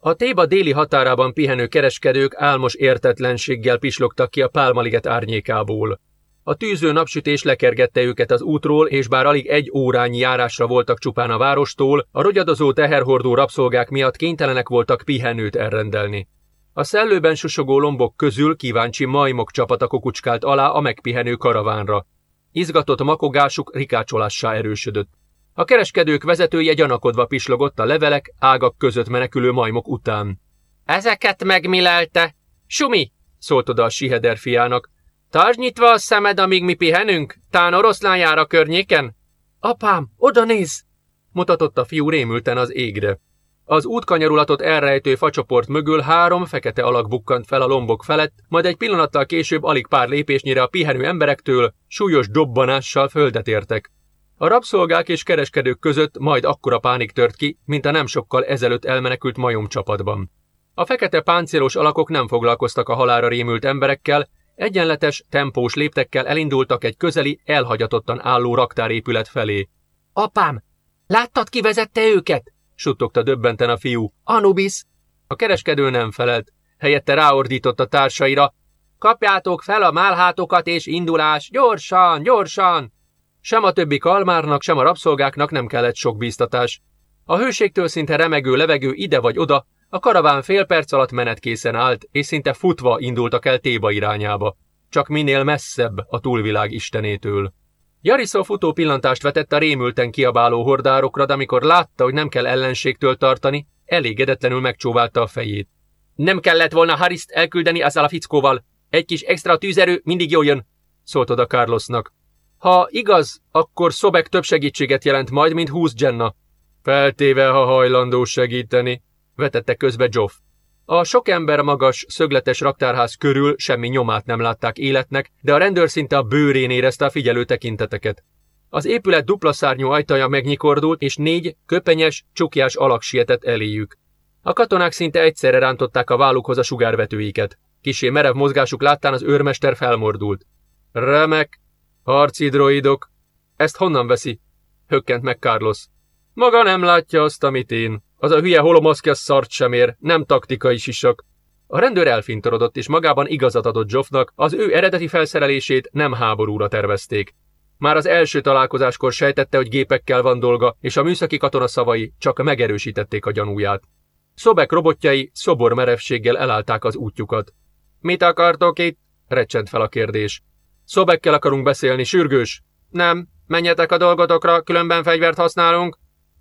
A Téba déli határában pihenő kereskedők álmos értetlenséggel pislogtak ki a pálmaliget árnyékából. A tűző napsütés lekergette őket az útról, és bár alig egy órányi járásra voltak csupán a várostól, a rogyadozó teherhordó rabszolgák miatt kénytelenek voltak pihenőt elrendelni. A szellőben susogó lombok közül kíváncsi majmok csapata kukucskált alá a megpihenő karavánra. Izgatott makogásuk rikácsolássá erősödött. A kereskedők vezetője gyanakodva pislogott a levelek, ágak között menekülő majmok után. Ezeket megmilelte! Sumi! szólt oda a siheder fiának. Tartsd nyitva a szemed, amíg mi pihenünk, tán oroszlán jár a környéken. Apám, oda néz! mutatott a fiú rémülten az égre. Az útkanyarulatot elrejtő facsoport mögül három fekete alak bukkant fel a lombok felett, majd egy pillanattal később alig pár lépésnyire a pihenő emberektől súlyos dobbanással földet értek. A rabszolgák és kereskedők között majd akkora pánik tört ki, mint a nem sokkal ezelőtt elmenekült majom csapatban. A fekete páncélos alakok nem foglalkoztak a halára rémült emberekkel, egyenletes, tempós léptekkel elindultak egy közeli, elhagyatottan álló raktárépület felé. Apám, láttad ki vezette őket? suttogta döbbenten a fiú. Anubis! A kereskedő nem felelt. Helyette ráordított a társaira. Kapjátok fel a málhátokat és indulás, gyorsan, gyorsan! Sem a többi kalmárnak, sem a rabszolgáknak nem kellett sok bíztatás. A hőségtől szinte remegő levegő ide vagy oda, a karaván fél perc alatt menetkészen állt, és szinte futva indultak el Téba irányába. Csak minél messzebb a túlvilág istenétől. Jariszó futó pillantást vetett a rémülten kiabáló hordárokra, de amikor látta, hogy nem kell ellenségtől tartani, elégedetlenül megcsóválta a fejét. Nem kellett volna Hariszt elküldeni azzal a fickóval. Egy kis extra tűzerő mindig jól jön, szólt oda Carlosnak. Ha igaz, akkor Szobek több segítséget jelent majd, mint húsz Jenna. Feltéve, ha hajlandó segíteni, vetette közbe Joff. A sok ember magas, szögletes raktárház körül semmi nyomát nem látták életnek, de a rendőr szinte a bőrén érezte a figyelő tekinteteket. Az épület dupla szárnyú ajtaja megnyikordult, és négy köpenyes, csukjás alak sietett eléjük. A katonák szinte egyszerre rántották a vállukhoz a sugárvetőiket. Kisé merev mozgásuk láttán az őrmester felmordult. Remek, Harci droidok. Ezt honnan veszi? Hökkent meg Carlos. Maga nem látja azt, amit én. Az a hülye holomaszkja szart sem ér, nem taktikai sisak. A rendőr elfintorodott, és magában igazat adott Joffnak, az ő eredeti felszerelését nem háborúra tervezték. Már az első találkozáskor sejtette, hogy gépekkel van dolga, és a műszaki katona szavai csak megerősítették a gyanúját. Szobek robotjai szobor merevséggel elállták az útjukat. Mit akartok itt? recsent fel a kérdés. Szobekkel akarunk beszélni, sürgős. Nem, menjetek a dolgotokra, különben fegyvert használunk.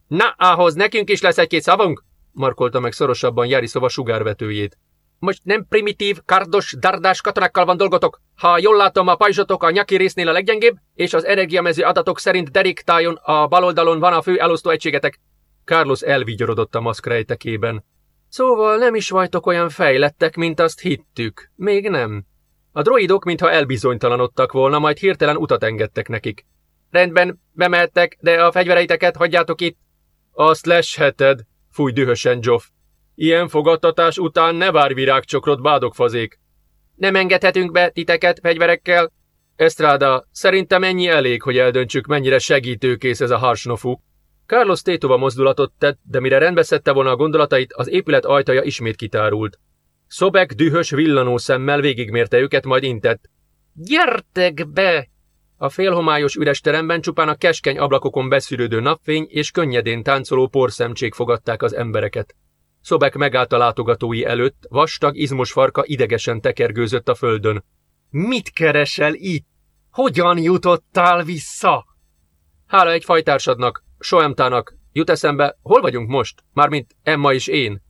Na, ahhoz nekünk is lesz egy-két szavunk? Markolta meg szorosabban Jari szova sugárvetőjét. most nem primitív, kardos, dardás katonákkal van dolgotok. Ha jól látom, a pajzsotok a nyaki résznél a leggyengébb, és az energiamező adatok szerint Derek Tájon a bal oldalon van a fő elosztó egységetek. Carlos elvigyorodott a maszk rejtekében. Szóval nem is vagytok olyan fejlettek, mint azt hittük. Még nem. A droidok mintha elbizonytalanodtak volna, majd hirtelen utat engedtek nekik. Rendben, bemehettek, de a fegyvereiteket hagyjátok itt. Azt lesheted, fúj dühösen Joff. Ilyen fogadtatás után ne várj virágcsokrot, bádogfazék. Nem engedhetünk be titeket fegyverekkel. Estrada, szerintem ennyi elég, hogy eldöntsük, mennyire segítőkész ez a harsnofu. Carlos tétova mozdulatot tett, de mire rendbeszedte volna a gondolatait, az épület ajtaja ismét kitárult. Szobek dühös villanó szemmel végigmérte őket, majd intett. Gyertek be! A félhomályos üres teremben csupán a keskeny ablakokon beszűrődő napfény és könnyedén táncoló porszemcsék fogadták az embereket. Szobek megállt a látogatói előtt, vastag, izmos farka idegesen tekergőzött a földön. Mit keresel itt? Hogyan jutottál vissza? Hála egy fajtársadnak, Soemtának, jut eszembe, hol vagyunk most? Mármint Emma és én.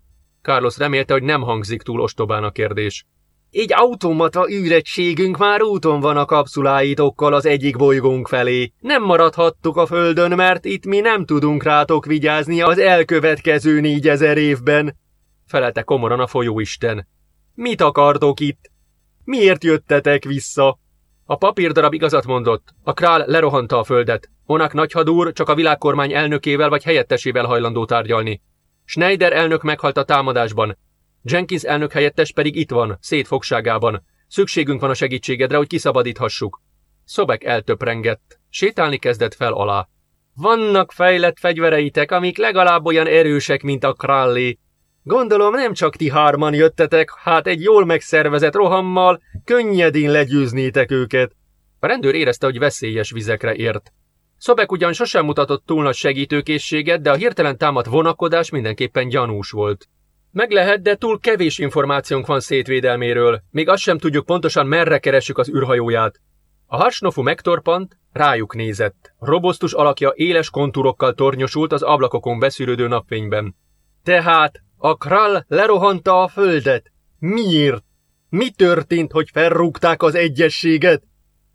Carlos remélte, hogy nem hangzik túl ostobán a kérdés. Egy automata űregységünk már úton van a kapszuláitokkal az egyik bolygónk felé. Nem maradhattuk a földön, mert itt mi nem tudunk rátok vigyázni az elkövetkező négyezer évben, felelte komoran a folyóisten. Mit akartok itt? Miért jöttetek vissza? A papírdarab igazat mondott. A král lerohanta a földet. Onak nagyhadúr csak a világkormány elnökével vagy helyettesével hajlandó tárgyalni. Schneider elnök meghalt a támadásban. Jenkins elnök helyettes pedig itt van, szétfogságában. Szükségünk van a segítségedre, hogy kiszabadíthassuk. Szobek eltöprengett. Sétálni kezdett fel alá. Vannak fejlett fegyvereitek, amik legalább olyan erősek, mint a Kralli. Gondolom nem csak ti hárman jöttetek, hát egy jól megszervezett rohammal könnyedén legyőznétek őket. A rendőr érezte, hogy veszélyes vizekre ért. Szobek ugyan sosem mutatott túl nagy segítőkészséget, de a hirtelen támadt vonakodás mindenképpen gyanús volt. Meg lehet, de túl kevés információnk van szétvédelméről, még azt sem tudjuk pontosan merre keressük az űrhajóját. A harsnofu megtorpant, rájuk nézett. Robosztus alakja éles kontúrokkal tornyosult az ablakokon beszűrődő napfényben. Tehát a krall lerohanta a földet. Miért? Mi történt, hogy felrúgták az egyességet?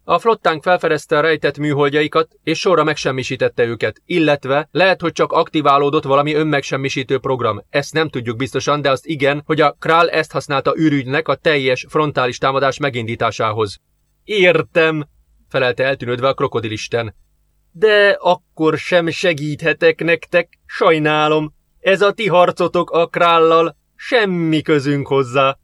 A flottánk felfedezte a rejtett műholdjaikat, és sorra megsemmisítette őket, illetve lehet, hogy csak aktiválódott valami önmegsemmisítő program. Ezt nem tudjuk biztosan, de azt igen, hogy a Král ezt használta űrügynek a teljes frontális támadás megindításához. Értem, felelte eltűnődve a krokodilisten. De akkor sem segíthetek nektek, sajnálom. Ez a ti harcotok a krállal, semmi közünk hozzá.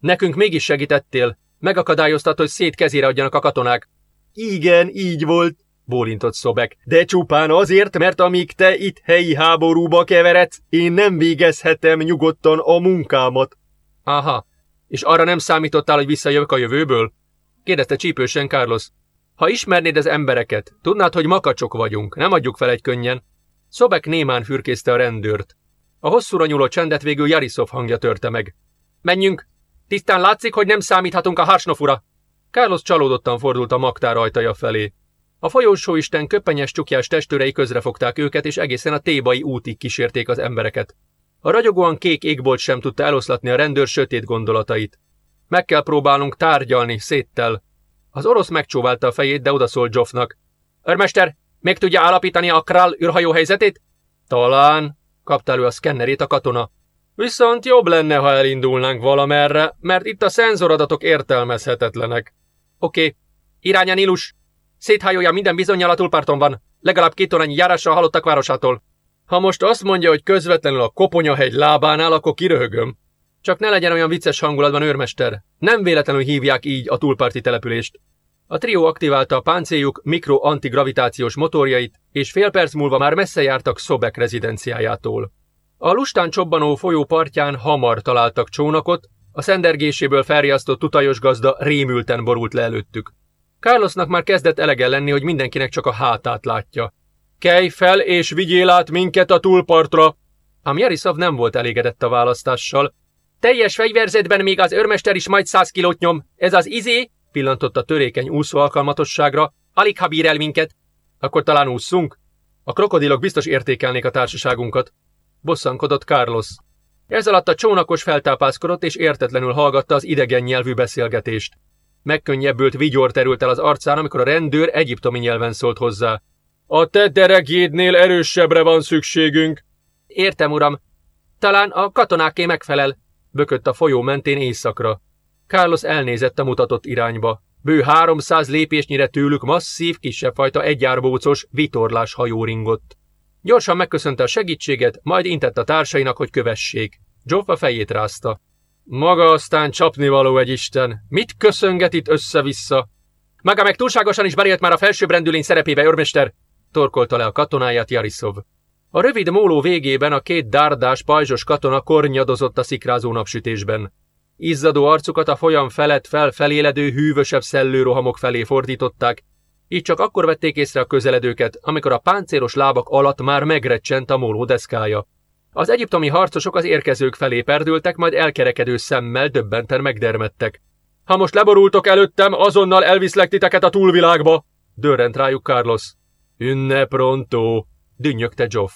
Nekünk mégis segítettél, Megakadályoztat, hogy szét kezére adjanak a katonák. Igen, így volt, bólintott Szobek, de csupán azért, mert amíg te itt helyi háborúba keveredsz, én nem végezhetem nyugodtan a munkámat. Aha, és arra nem számítottál, hogy visszajövök a jövőből? kérdezte csípősen Carlos. Ha ismernéd az embereket, tudnád, hogy makacsok vagyunk, nem adjuk fel egy könnyen. Szobek némán fürkészte a rendőrt. A hosszúra nyúló csendet végül Jarisov hangja törte meg. Menjünk, Tisztán látszik, hogy nem számíthatunk a Harsnofura. Carlos csalódottan fordult a magtár ajtaja felé. A folyósó isten köpenyes csukjás testőrei közrefogták őket, és egészen a tébai útig kísérték az embereket. A ragyogóan kék égbolt sem tudta eloszlatni a rendőr sötét gondolatait. Meg kell próbálnunk tárgyalni, széttel. Az orosz megcsóválta a fejét, de odaszólt Joffnak. Örmester, meg tudja állapítani a Král űrhajó helyzetét? Talán, kapta elő a szkennerét a katona. Viszont jobb lenne, ha elindulnánk valamerre, mert itt a szenzoradatok értelmezhetetlenek. Oké, irány a Nilus. Széthájója minden bizonyal a túlparton van. Legalább két órányi járásra halottak városától. Ha most azt mondja, hogy közvetlenül a Koponyahegy lábánál, akkor kiröhögöm. Csak ne legyen olyan vicces hangulatban, őrmester. Nem véletlenül hívják így a túlparti települést. A trió aktiválta a mikro-antigravitációs motorjait, és fél perc múlva már messze jártak Szobek rezidenciájától. A lustán csobbanó folyó partján hamar találtak csónakot, a szendergéséből felriasztott tutajos gazda rémülten borult le előttük. Carlosnak már kezdett elege lenni, hogy mindenkinek csak a hátát látja. Kelj fel és vigyél át minket a túlpartra! Ám Jariszav nem volt elégedett a választással. Teljes fegyverzetben még az örmester is majd száz kilót nyom. Ez az izé? pillantott a törékeny úszó alkalmatosságra. Alig ha bír el minket. Akkor talán ússzunk? A krokodilok biztos értékelnék a társaságunkat. Bosszankodott Carlos. Ez alatt a csónakos feltápászkodott és értetlenül hallgatta az idegen nyelvű beszélgetést. Megkönnyebbült vigyor terült el az arcán, amikor a rendőr egyiptomi nyelven szólt hozzá. A te deregjédnél erősebbre van szükségünk. Értem, uram. Talán a katonáké megfelel, bökött a folyó mentén éjszakra. Carlos elnézett a mutatott irányba. Bő háromszáz lépésnyire tőlük masszív, kisebb fajta egyárbócos, vitorlás hajó ringott. Gyorsan megköszönte a segítséget, majd intett a társainak, hogy kövessék. Joff a fejét rázta. Maga aztán csapnivaló egy isten. Mit köszönget itt össze-vissza? Maga meg túlságosan is berélt már a felsőbbrendülény szerepébe, örmester, torkolta le a katonáját Jarisov. A rövid móló végében a két dárdás, pajzsos katona kornyadozott a szikrázó napsütésben. Izzadó arcukat a folyam felett felfeléledő, hűvösebb szellőrohamok felé fordították, így csak akkor vették észre a közeledőket, amikor a páncélos lábak alatt már megrecsent a móló deszkája. Az egyiptomi harcosok az érkezők felé perdültek, majd elkerekedő szemmel döbbenten megdermedtek. Ha most leborultok előttem, azonnal elviszlek titeket a túlvilágba! Dörrent rájuk Carlos. Ünne pronto, dünnyögte Joff.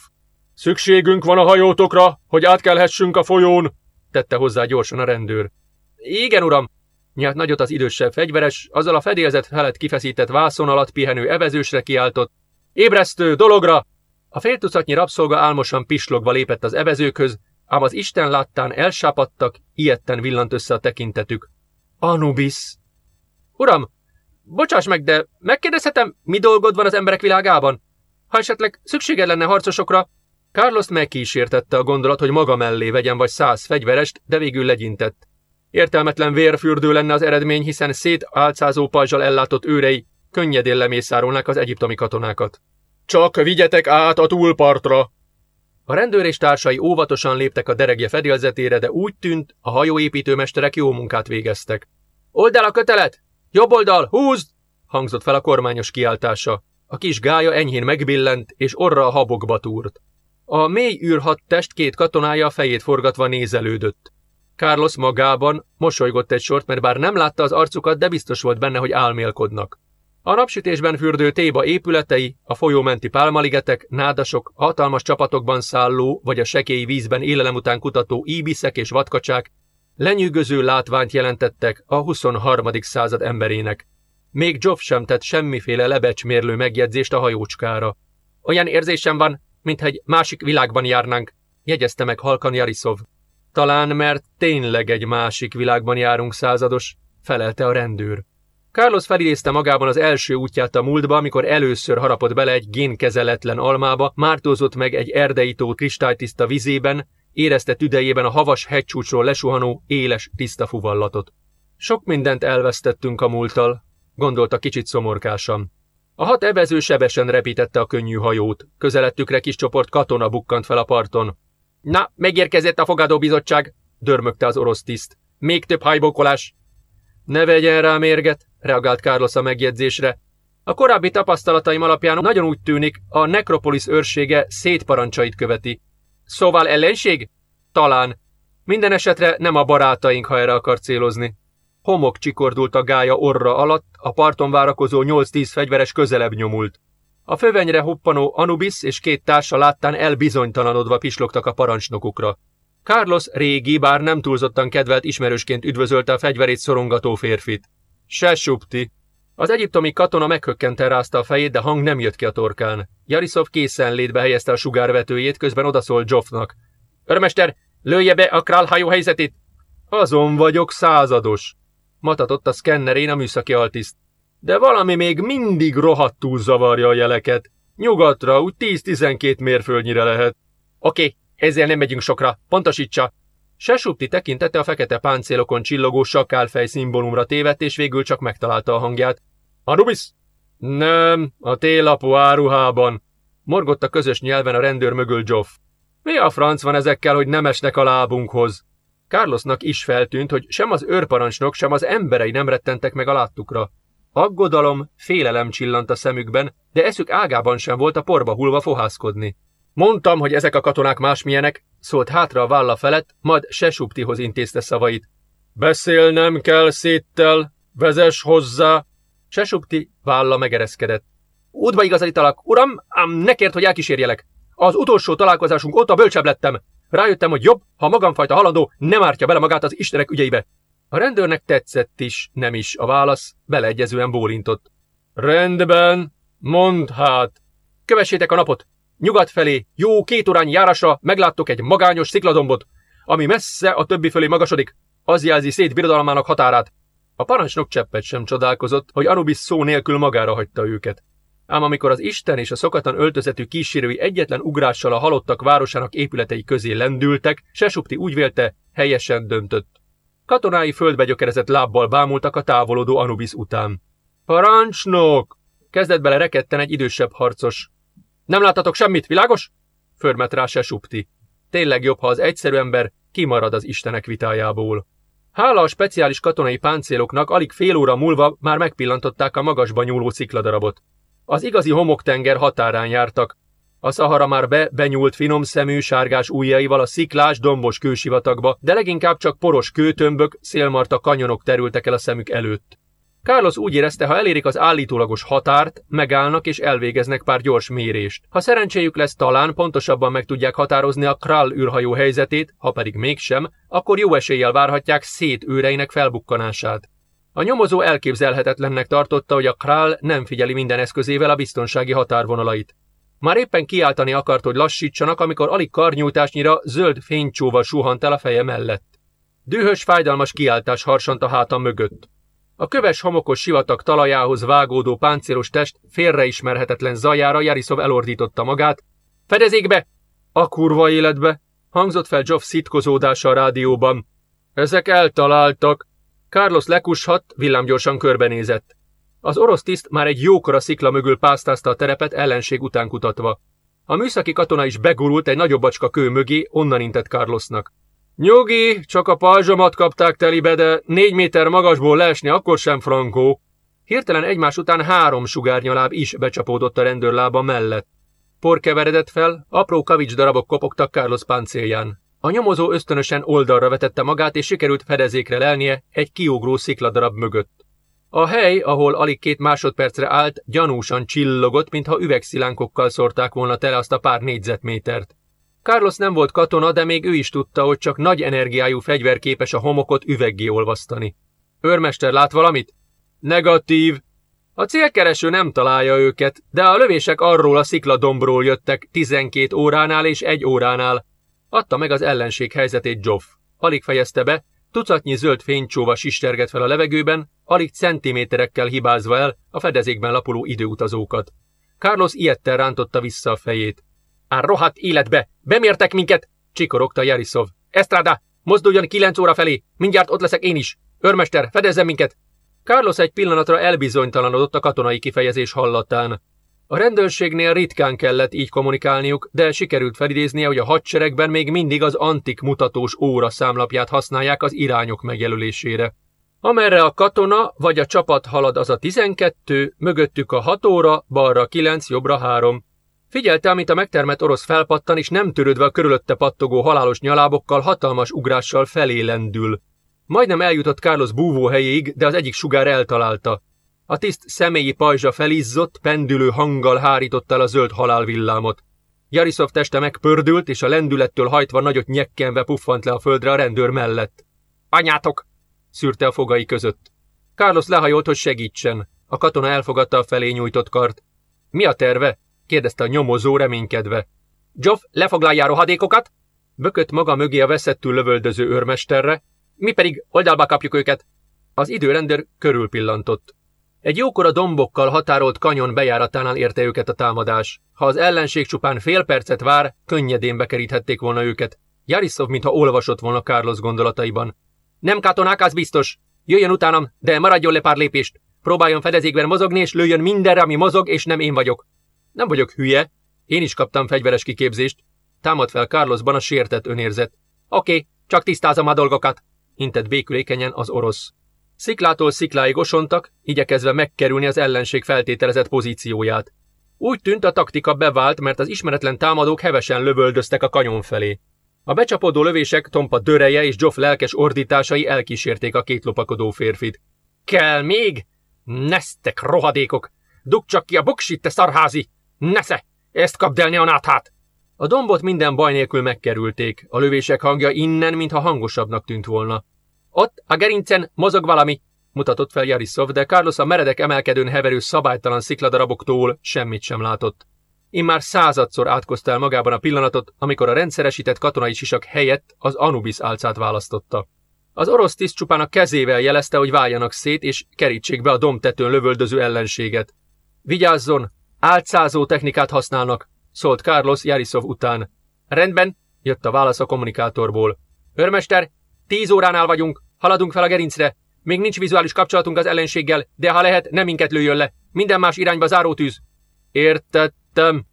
Szükségünk van a hajótokra, hogy átkelhessünk a folyón, tette hozzá gyorsan a rendőr. Igen, uram, nyert nagyot az idősebb fegyveres, azzal a fedélzet felett kifeszített vászon alatt pihenő evezősre kiáltott. Ébresztő, dologra! A féltucatnyi rabszolga álmosan pislogva lépett az evezőköz, ám az Isten láttán elsápadtak, ilyetten villant össze a tekintetük. Anubis! Uram, bocsáss meg, de megkérdezhetem, mi dolgod van az emberek világában? Ha esetleg szükséged lenne harcosokra, Carlos megkísértette a gondolat, hogy maga mellé vegyen vagy száz fegyverest, de végül legyintett. Értelmetlen vérfürdő lenne az eredmény, hiszen szét álcázó pajzsal ellátott őrei könnyedén lemészárolnák az egyiptomi katonákat. Csak vigyetek át a túlpartra! A rendőr és társai óvatosan léptek a deregje fedélzetére, de úgy tűnt, a hajóépítőmesterek jó munkát végeztek. Old el a kötelet! Jobb oldal, húzd! hangzott fel a kormányos kiáltása. A kis gája enyhén megbillent, és orra a habokba túrt. A mély űrhat test két katonája a fejét forgatva nézelődött. Carlos magában mosolygott egy sort, mert bár nem látta az arcukat, de biztos volt benne, hogy álmélkodnak. A napsütésben fürdő téba épületei, a folyómenti pálmaligetek, nádasok, hatalmas csapatokban szálló vagy a sekély vízben élelem után kutató íbiszek és vadkacsák lenyűgöző látványt jelentettek a 23. század emberének. Még Joff sem tett semmiféle lebecsmérlő megjegyzést a hajócskára. Olyan érzésem van, mintha egy másik világban járnánk, jegyezte meg halkan Jarisov. Talán mert tényleg egy másik világban járunk százados, felelte a rendőr. Carlos felidézte magában az első útját a múltba, amikor először harapott bele egy génkezeletlen almába, mártózott meg egy erdei tó kristálytiszta vizében, érezte tüdejében a havas hegycsúcsról lesuhanó, éles, tiszta fuvallatot. Sok mindent elvesztettünk a múlttal, gondolta kicsit szomorkásan. A hat evező sebesen repítette a könnyű hajót. Közelettükre kis csoport katona bukkant fel a parton. Na, megérkezett a fogadóbizottság, dörmögte az orosz tiszt. Még több hajbókolás. Ne vegyen rá mérget, reagált Carlos a megjegyzésre. A korábbi tapasztalataim alapján nagyon úgy tűnik, a nekropolis őrsége szétparancsait követi. Szóval ellenség? Talán. Minden esetre nem a barátaink, ha erre akar célozni. Homok csikordult a gája orra alatt, a parton várakozó 8-10 fegyveres közelebb nyomult. A fővenyre hoppanó Anubis és két társa láttán elbizonytalanodva pislogtak a parancsnokukra. Carlos régi, bár nem túlzottan kedvelt ismerősként üdvözölte a fegyverét szorongató férfit. Se supti. Az egyiptomi katona meghökkenten rázta a fejét, de hang nem jött ki a torkán. Jarisov készen létbe helyezte a sugárvetőjét, közben odaszólt Joffnak. Örmester, lője be a králhajó helyzetét! Azon vagyok százados matatott a szkennerén a műszaki altiszt. De valami még mindig rohadtul zavarja a jeleket. Nyugatra úgy 10-12 mérföldnyire lehet. Oké, okay, ezzel nem megyünk sokra, pontosítsa. Sesupti tekintete a fekete páncélokon csillogó sakálfej szimbólumra tévedt, és végül csak megtalálta a hangját. Anubis? Nem, a télapó áruhában. Morgott a közös nyelven a rendőr mögül Joff. Mi a franc van ezekkel, hogy nem esnek a lábunkhoz? Carlosnak is feltűnt, hogy sem az őrparancsnok, sem az emberei nem rettentek meg a láttukra. Aggodalom, félelem csillant a szemükben, de eszük ágában sem volt a porba hullva fohászkodni. Mondtam, hogy ezek a katonák másmilyenek, szólt hátra a válla felett, majd Sesuptihoz intézte szavait. Beszélnem kell széttel, vezes hozzá! Sesupti válla megereszkedett. Útba igazítalak, uram, ám ne kért, hogy elkísérjelek. Az utolsó találkozásunk óta bölcsebb lettem. Rájöttem, hogy jobb, ha magamfajta halandó nem ártja bele magát az istenek ügyeibe. A rendőrnek tetszett is, nem is a válasz, beleegyezően bólintott. Rendben, mondd hát. Kövessétek a napot. Nyugat felé, jó két órányi járásra megláttok egy magányos szikladombot, ami messze a többi fölé magasodik. Az jelzi szét birodalmának határát. A parancsnok cseppet sem csodálkozott, hogy Anubis szó nélkül magára hagyta őket. Ám amikor az Isten és a szokatlan öltözetű kísérői egyetlen ugrással a halottak városának épületei közé lendültek, Sesupti úgy vélte, helyesen döntött. Katonái földbe gyökerezett lábbal bámultak a távolodó Anubis után. Parancsnok! Kezdett bele rekedten egy idősebb harcos. Nem láttatok semmit, világos? Förmet rá Sesupti. Tényleg jobb, ha az egyszerű ember kimarad az istenek vitájából. Hála a speciális katonai páncéloknak alig fél óra múlva már megpillantották a magasba nyúló szikladarabot. Az igazi homoktenger határán jártak. A Szahara már be benyúlt finom szemű sárgás ujjaival a sziklás, dombos kősivatagba, de leginkább csak poros kőtömbök, szélmarta kanyonok terültek el a szemük előtt. Carlos úgy érezte, ha elérik az állítólagos határt, megállnak és elvégeznek pár gyors mérést. Ha szerencséjük lesz, talán pontosabban meg tudják határozni a Krall űrhajó helyzetét, ha pedig mégsem, akkor jó eséllyel várhatják szét őreinek felbukkanását. A nyomozó elképzelhetetlennek tartotta, hogy a Král nem figyeli minden eszközével a biztonsági határvonalait. Már éppen kiáltani akart, hogy lassítsanak, amikor alig karnyújtásnyira zöld fénycsóval suhant el a feje mellett. Dühös, fájdalmas kiáltás harsant a háta mögött. A köves homokos sivatag talajához vágódó páncélos test félreismerhetetlen zajára Jariszov elordította magát. Fedezékbe! A kurva életbe! Hangzott fel Joff szitkozódása a rádióban. Ezek eltaláltak. Carlos lekushat, villámgyorsan körbenézett. Az orosz tiszt már egy jókora szikla mögül pásztázta a terepet ellenség után kutatva. A műszaki katona is begurult egy nagyobb bacska kő mögé, onnan intett Carlosnak. Nyugi, csak a pajzsomat kapták telibe, de négy méter magasból leesni akkor sem frankó. Hirtelen egymás után három sugárnyaláb is becsapódott a rendőrlába mellett. Por keveredett fel, apró kavics darabok kopogtak Carlos páncélján. A nyomozó ösztönösen oldalra vetette magát, és sikerült fedezékre lelnie egy kiugró szikladarab mögött. A hely, ahol alig két másodpercre állt, gyanúsan csillogott, mintha üvegszilánkokkal szórták volna tele azt a pár négyzetmétert. Carlos nem volt katona, de még ő is tudta, hogy csak nagy energiájú fegyver képes a homokot üveggé olvasztani. Őrmester lát valamit? Negatív. A célkereső nem találja őket, de a lövések arról a szikladombról jöttek 12 óránál és egy óránál. Adta meg az ellenség helyzetét Joff. Alig fejezte be, tucatnyi zöld fénycsóva sisterget fel a levegőben, alig centiméterekkel hibázva el a fedezékben lapuló időutazókat. Carlos ilyetten rántotta vissza a fejét. Á, rohadt életbe! Bemértek minket! Csikorogta Jariszov. Estrada, mozduljon kilenc óra felé! Mindjárt ott leszek én is! Örmester, fedezzen minket! Carlos egy pillanatra elbizonytalanodott a katonai kifejezés hallatán. A rendőrségnél ritkán kellett így kommunikálniuk, de sikerült felidéznie, hogy a hadseregben még mindig az antik mutatós óra számlapját használják az irányok megjelölésére. Amerre a katona vagy a csapat halad az a 12, mögöttük a 6 óra, balra 9, jobbra 3. Figyelte, amit a megtermett orosz felpattan, és nem törődve a körülötte pattogó halálos nyalábokkal hatalmas ugrással felé lendül. Majdnem eljutott Carlos búvóhelyéig, de az egyik sugár eltalálta. A tiszt személyi pajzsa felizzott, pendülő hanggal hárította el a zöld halálvillámot. Jariszov teste megpördült, és a lendülettől hajtva nagyot nyekkenve puffant le a földre a rendőr mellett. Anyátok! szűrte a fogai között. Carlos lehajolt, hogy segítsen. A katona elfogadta a felé nyújtott kart. Mi a terve? kérdezte a nyomozó reménykedve. Joff, lefoglalja a rohadékokat? Bökött maga mögé a veszettül lövöldöző őrmesterre, mi pedig oldalba kapjuk őket. Az időrendőr körülpillantott. Egy jókora dombokkal határolt kanyon bejáratánál érte őket a támadás. Ha az ellenség csupán fél percet vár, könnyedén bekeríthették volna őket. Jariszov, mintha olvasott volna Carlos gondolataiban. Nem katonák, az biztos. Jöjjön utánam, de maradjon le pár lépést. Próbáljon fedezékben mozogni, és lőjön mindenre, ami mozog, és nem én vagyok. Nem vagyok hülye. Én is kaptam fegyveres kiképzést. Támad fel Carlosban a sértett önérzet. Oké, okay, csak tisztázom a dolgokat, intett békülékenyen az orosz. Sziklától szikláig osontak, igyekezve megkerülni az ellenség feltételezett pozícióját. Úgy tűnt a taktika bevált, mert az ismeretlen támadók hevesen lövöldöztek a kanyon felé. A becsapódó lövések Tompa döreje és Joff lelkes ordításai elkísérték a két lopakodó férfit. Kell még? Nesztek, rohadékok! Dugd csak ki a buksit, te szarházi! Nesze! Ezt kapd el neonáthát! A dombot minden baj nélkül megkerülték, a lövések hangja innen, mintha hangosabbnak tűnt volna. Ott, a gerincen, mozog valami, mutatott fel Jarisov, de Carlos a meredek emelkedőn heverő szabálytalan szikladaraboktól semmit sem látott. Immár századszor átkozta el magában a pillanatot, amikor a rendszeresített katonai sisak helyett az Anubis álcát választotta. Az orosz tiszt csupán a kezével jelezte, hogy váljanak szét, és kerítsék be a domtetőn lövöldöző ellenséget. Vigyázzon, álcázó technikát használnak, szólt Carlos Jarisov után. Rendben, jött a válasz a kommunikátorból. Örmester, tíz óránál vagyunk, haladunk fel a gerincre. Még nincs vizuális kapcsolatunk az ellenséggel, de ha lehet, nem minket lőjön le. Minden más irányba záró tűz. Értettem,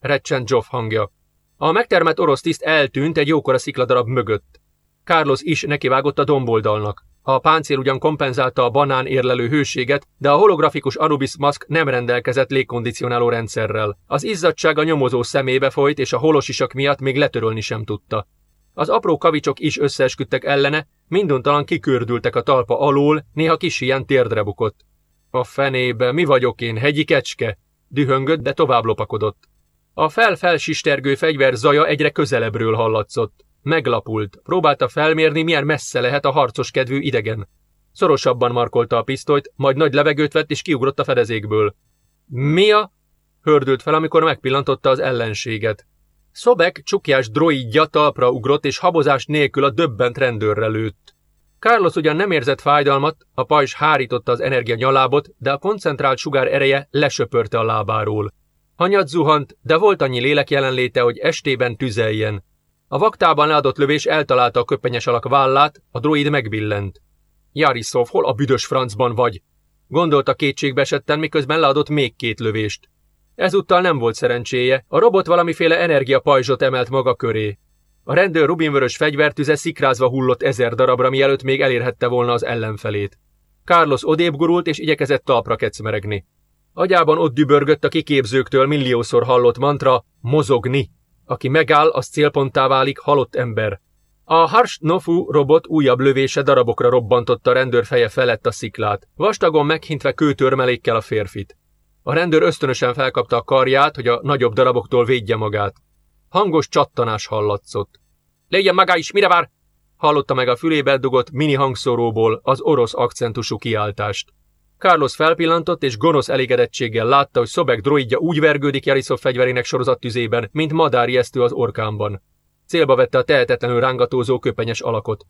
recsent Joff hangja. A megtermett orosz tiszt eltűnt egy jókora szikladarab mögött. Carlos is nekivágott a domboldalnak. A páncél ugyan kompenzálta a banán érlelő hőséget, de a holografikus Anubis maszk nem rendelkezett légkondicionáló rendszerrel. Az izzadság a nyomozó szemébe folyt, és a holosisak miatt még letörölni sem tudta. Az apró kavicsok is összeesküdtek ellene, minduntalan kikördültek a talpa alól, néha kis ilyen térdre bukott. A fenébe, mi vagyok én, hegyi kecske? Dühöngött, de tovább lopakodott. A fel-felsistergő fegyver zaja egyre közelebbről hallatszott. Meglapult, próbálta felmérni, milyen messze lehet a harcos kedvű idegen. Szorosabban markolta a pisztolyt, majd nagy levegőt vett és kiugrott a fedezékből. Mia? Hördült fel, amikor megpillantotta az ellenséget. Szobek csukjás droidja talpra ugrott és habozás nélkül a döbbent rendőrre lőtt. Carlos ugyan nem érzett fájdalmat, a pajzs hárította az energia nyalábot, de a koncentrált sugár ereje lesöpörte a lábáról. Hanyat zuhant, de volt annyi lélek jelenléte, hogy estében tüzeljen. A vaktában leadott lövés eltalálta a köpenyes alak vállát, a droid megbillent. Jariszov, hol a büdös francban vagy? Gondolta kétségbe esetten, miközben leadott még két lövést. Ezúttal nem volt szerencséje, a robot valamiféle energiapajzsot emelt maga köré. A rendőr rubinvörös fegyvertüze szikrázva hullott ezer darabra, mielőtt még elérhette volna az ellenfelét. Carlos odébb gurult és igyekezett talpra kecmeregni. Agyában ott dübörgött a kiképzőktől milliószor hallott mantra, mozogni. Aki megáll, az célponttá válik halott ember. A Harsh Nofu robot újabb lövése darabokra robbantotta a rendőr feje felett a sziklát, vastagon meghintve kőtörmelékkel a férfit. A rendőr ösztönösen felkapta a karját, hogy a nagyobb daraboktól védje magát. Hangos csattanás hallatszott. Legyen maga is, mire vár? Hallotta meg a fülébe dugott mini hangszóróból az orosz akcentusú kiáltást. Carlos felpillantott, és gonosz elégedettséggel látta, hogy Szobek droidja úgy vergődik Jarisov fegyverének sorozattüzében, mint madárjesztő az orkámban. Célba vette a tehetetlenül rángatózó köpenyes alakot.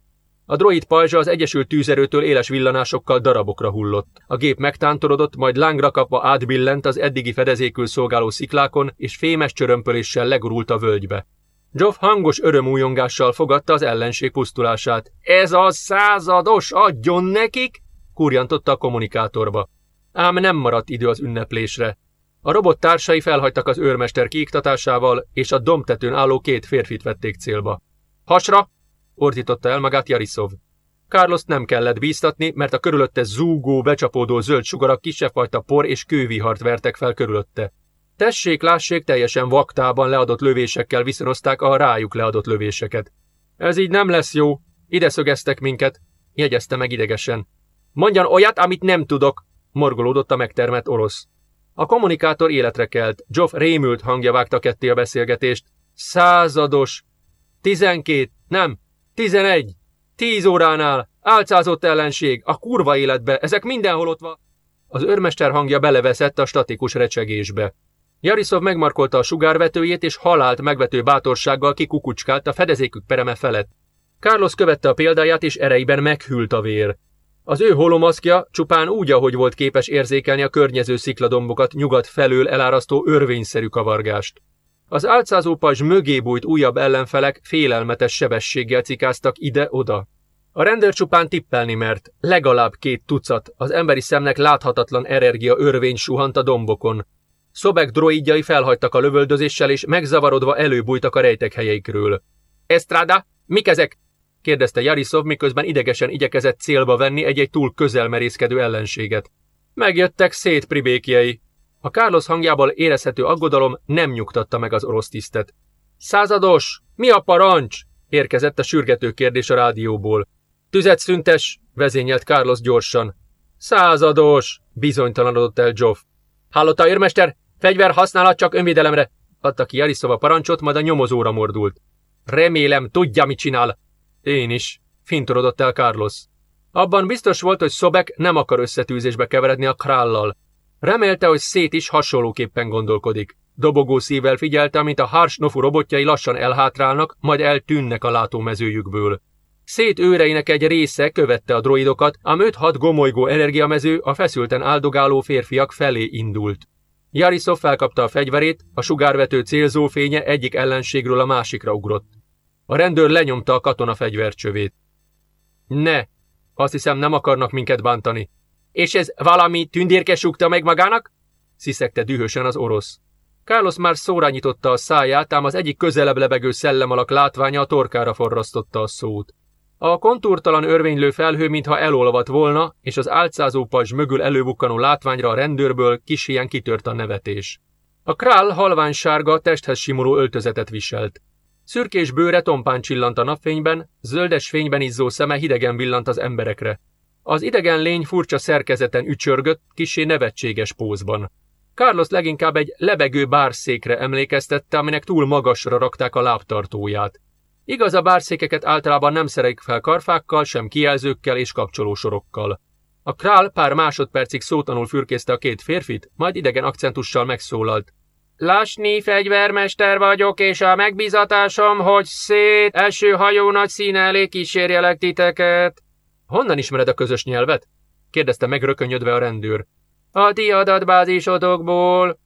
A droid pajzsa az Egyesült Tűzerőtől éles villanásokkal darabokra hullott. A gép megtántorodott, majd lángra kapva átbillent az eddigi fedezékül szolgáló sziklákon, és fémes csörömpöléssel legurult a völgybe. Joff hangos örömújongással fogadta az ellenség pusztulását. Ez a százados, adjon nekik! kurjantotta a kommunikátorba. Ám nem maradt idő az ünneplésre. A robot társai felhagytak az őrmester kiiktatásával, és a domtetőn álló két férfit vették célba. Hasra! Ordította el magát Jarisov. Carlos nem kellett bíztatni, mert a körülötte zúgó, becsapódó zöld sugarak kisebb fajta por és kővihart vertek fel körülötte. Tessék, lássék, teljesen vaktában leadott lövésekkel viszonozták a rájuk leadott lövéseket. Ez így nem lesz jó, ide szögeztek minket, jegyezte meg idegesen. Mondjan olyat, amit nem tudok, morgolódott a megtermett orosz. A kommunikátor életre kelt, Joff rémült hangja vágta ketté a beszélgetést. Százados! Tizenkét, nem, tizenegy, tíz óránál, álcázott ellenség, a kurva életbe, ezek mindenhol ott van. Az őrmester hangja beleveszett a statikus recsegésbe. Jarisov megmarkolta a sugárvetőjét, és halált megvető bátorsággal kikukucskált a fedezékük pereme felett. Carlos követte a példáját, és ereiben meghűlt a vér. Az ő holomaszkja csupán úgy, ahogy volt képes érzékelni a környező szikladombokat nyugat felől elárasztó örvényszerű kavargást. Az álcázó pajzs mögé bújt újabb ellenfelek félelmetes sebességgel cikáztak ide-oda. A rendőr csupán tippelni mert, legalább két tucat, az emberi szemnek láthatatlan energia örvény suhant a dombokon. Szobek droidjai felhagytak a lövöldözéssel, és megzavarodva előbújtak a rejtek helyeikről. Estrada, mik ezek? kérdezte Jarisov, miközben idegesen igyekezett célba venni egy-egy túl közel merészkedő ellenséget. Megjöttek szét pribékjei. A Carlos hangjából érezhető aggodalom nem nyugtatta meg az orosz tisztet. Százados! Mi a parancs? érkezett a sürgető kérdés a rádióból. Tüzet szüntes, vezényelt Carlos gyorsan. Százados! bizonytalanodott el Joff. Hallotta, őrmester? Fegyver használat csak önvédelemre. adta ki Jariszova parancsot, majd a nyomozóra mordult. Remélem, tudja, mit csinál. Én is, fintorodott el Carlos. Abban biztos volt, hogy Szobek nem akar összetűzésbe keveredni a krállal. Remélte, hogy szét is hasonlóképpen gondolkodik. Dobogó szívvel figyelte, mint a Harsnofu robotjai lassan elhátrálnak, majd eltűnnek a látómezőjükből. Szét őreinek egy része követte a droidokat, ám 5-6 gomolygó energiamező a feszülten áldogáló férfiak felé indult. Jarisov felkapta a fegyverét, a sugárvető célzófénye egyik ellenségről a másikra ugrott. A rendőr lenyomta a katona fegyvercsövét. Ne, azt hiszem nem akarnak minket bántani. És ez valami tündérke súgta meg magának? sziszegte dühösen az orosz. Carlos már szóra nyitotta a száját, ám az egyik közelebb lebegő szellemalak látványa a torkára forrasztotta a szót. A kontúrtalan örvénylő felhő mintha elolvadt volna, és az álcázó pajzs mögül előbukkanó látványra a rendőrből kis ilyen kitört a nevetés. A král halványsárga, testhez simuló öltözetet viselt. Szürkés bőre tompán csillant a napfényben, zöldes fényben izzó szeme hidegen villant az emberekre. Az idegen lény furcsa szerkezeten ücsörgött, kisé nevetséges pózban. Carlos leginkább egy lebegő bárszékre emlékeztette, aminek túl magasra rakták a lábtartóját. Igaz, a bárszékeket általában nem szerelik fel karfákkal, sem kijelzőkkel és kapcsolósorokkal. A král pár másodpercig szótanul fürkészte a két férfit, majd idegen akcentussal megszólalt. Lasni fegyvermester vagyok, és a megbízatásom, hogy szét első hajó nagy színe elé kísérjelek titeket. Honnan ismered a közös nyelvet? kérdezte megrökönyödve a rendőr. A ti adatbázisotokból.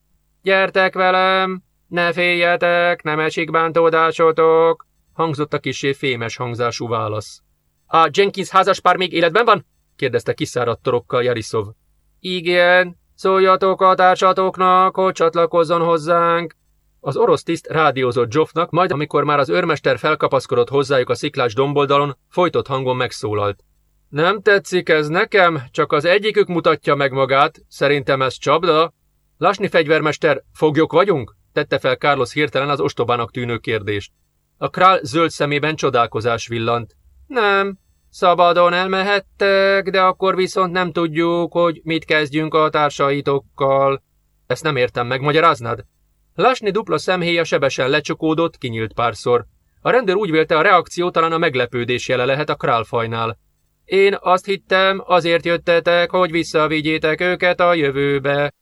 Gyertek velem, ne féljetek, nem esik bántódásotok hangzott a kisé fémes hangzású válasz. A Jenkins házaspár még életben van? kérdezte kiszáradt torokkal Jarisov. Igen, szóljatok a társatoknak, hogy csatlakozzon hozzánk. Az orosz tiszt rádiózott Joffnak, majd amikor már az őrmester felkapaszkodott hozzájuk a sziklás domboldalon, folytott hangon megszólalt. Nem tetszik ez nekem, csak az egyikük mutatja meg magát, szerintem ez csapda. Lasni fegyvermester, foglyok vagyunk? tette fel Carlos hirtelen az ostobának tűnő kérdést. A král zöld szemében csodálkozás villant. Nem, szabadon elmehettek, de akkor viszont nem tudjuk, hogy mit kezdjünk a társaitokkal. Ezt nem értem, megmagyaráznád? Lásni dupla szemhéja sebesen lecsukódott, kinyílt párszor. A rendőr úgy vélte, a reakció talán a meglepődés jele lehet a králfajnál. Én azt hittem, azért jöttetek, hogy visszavigyétek őket a jövőbe.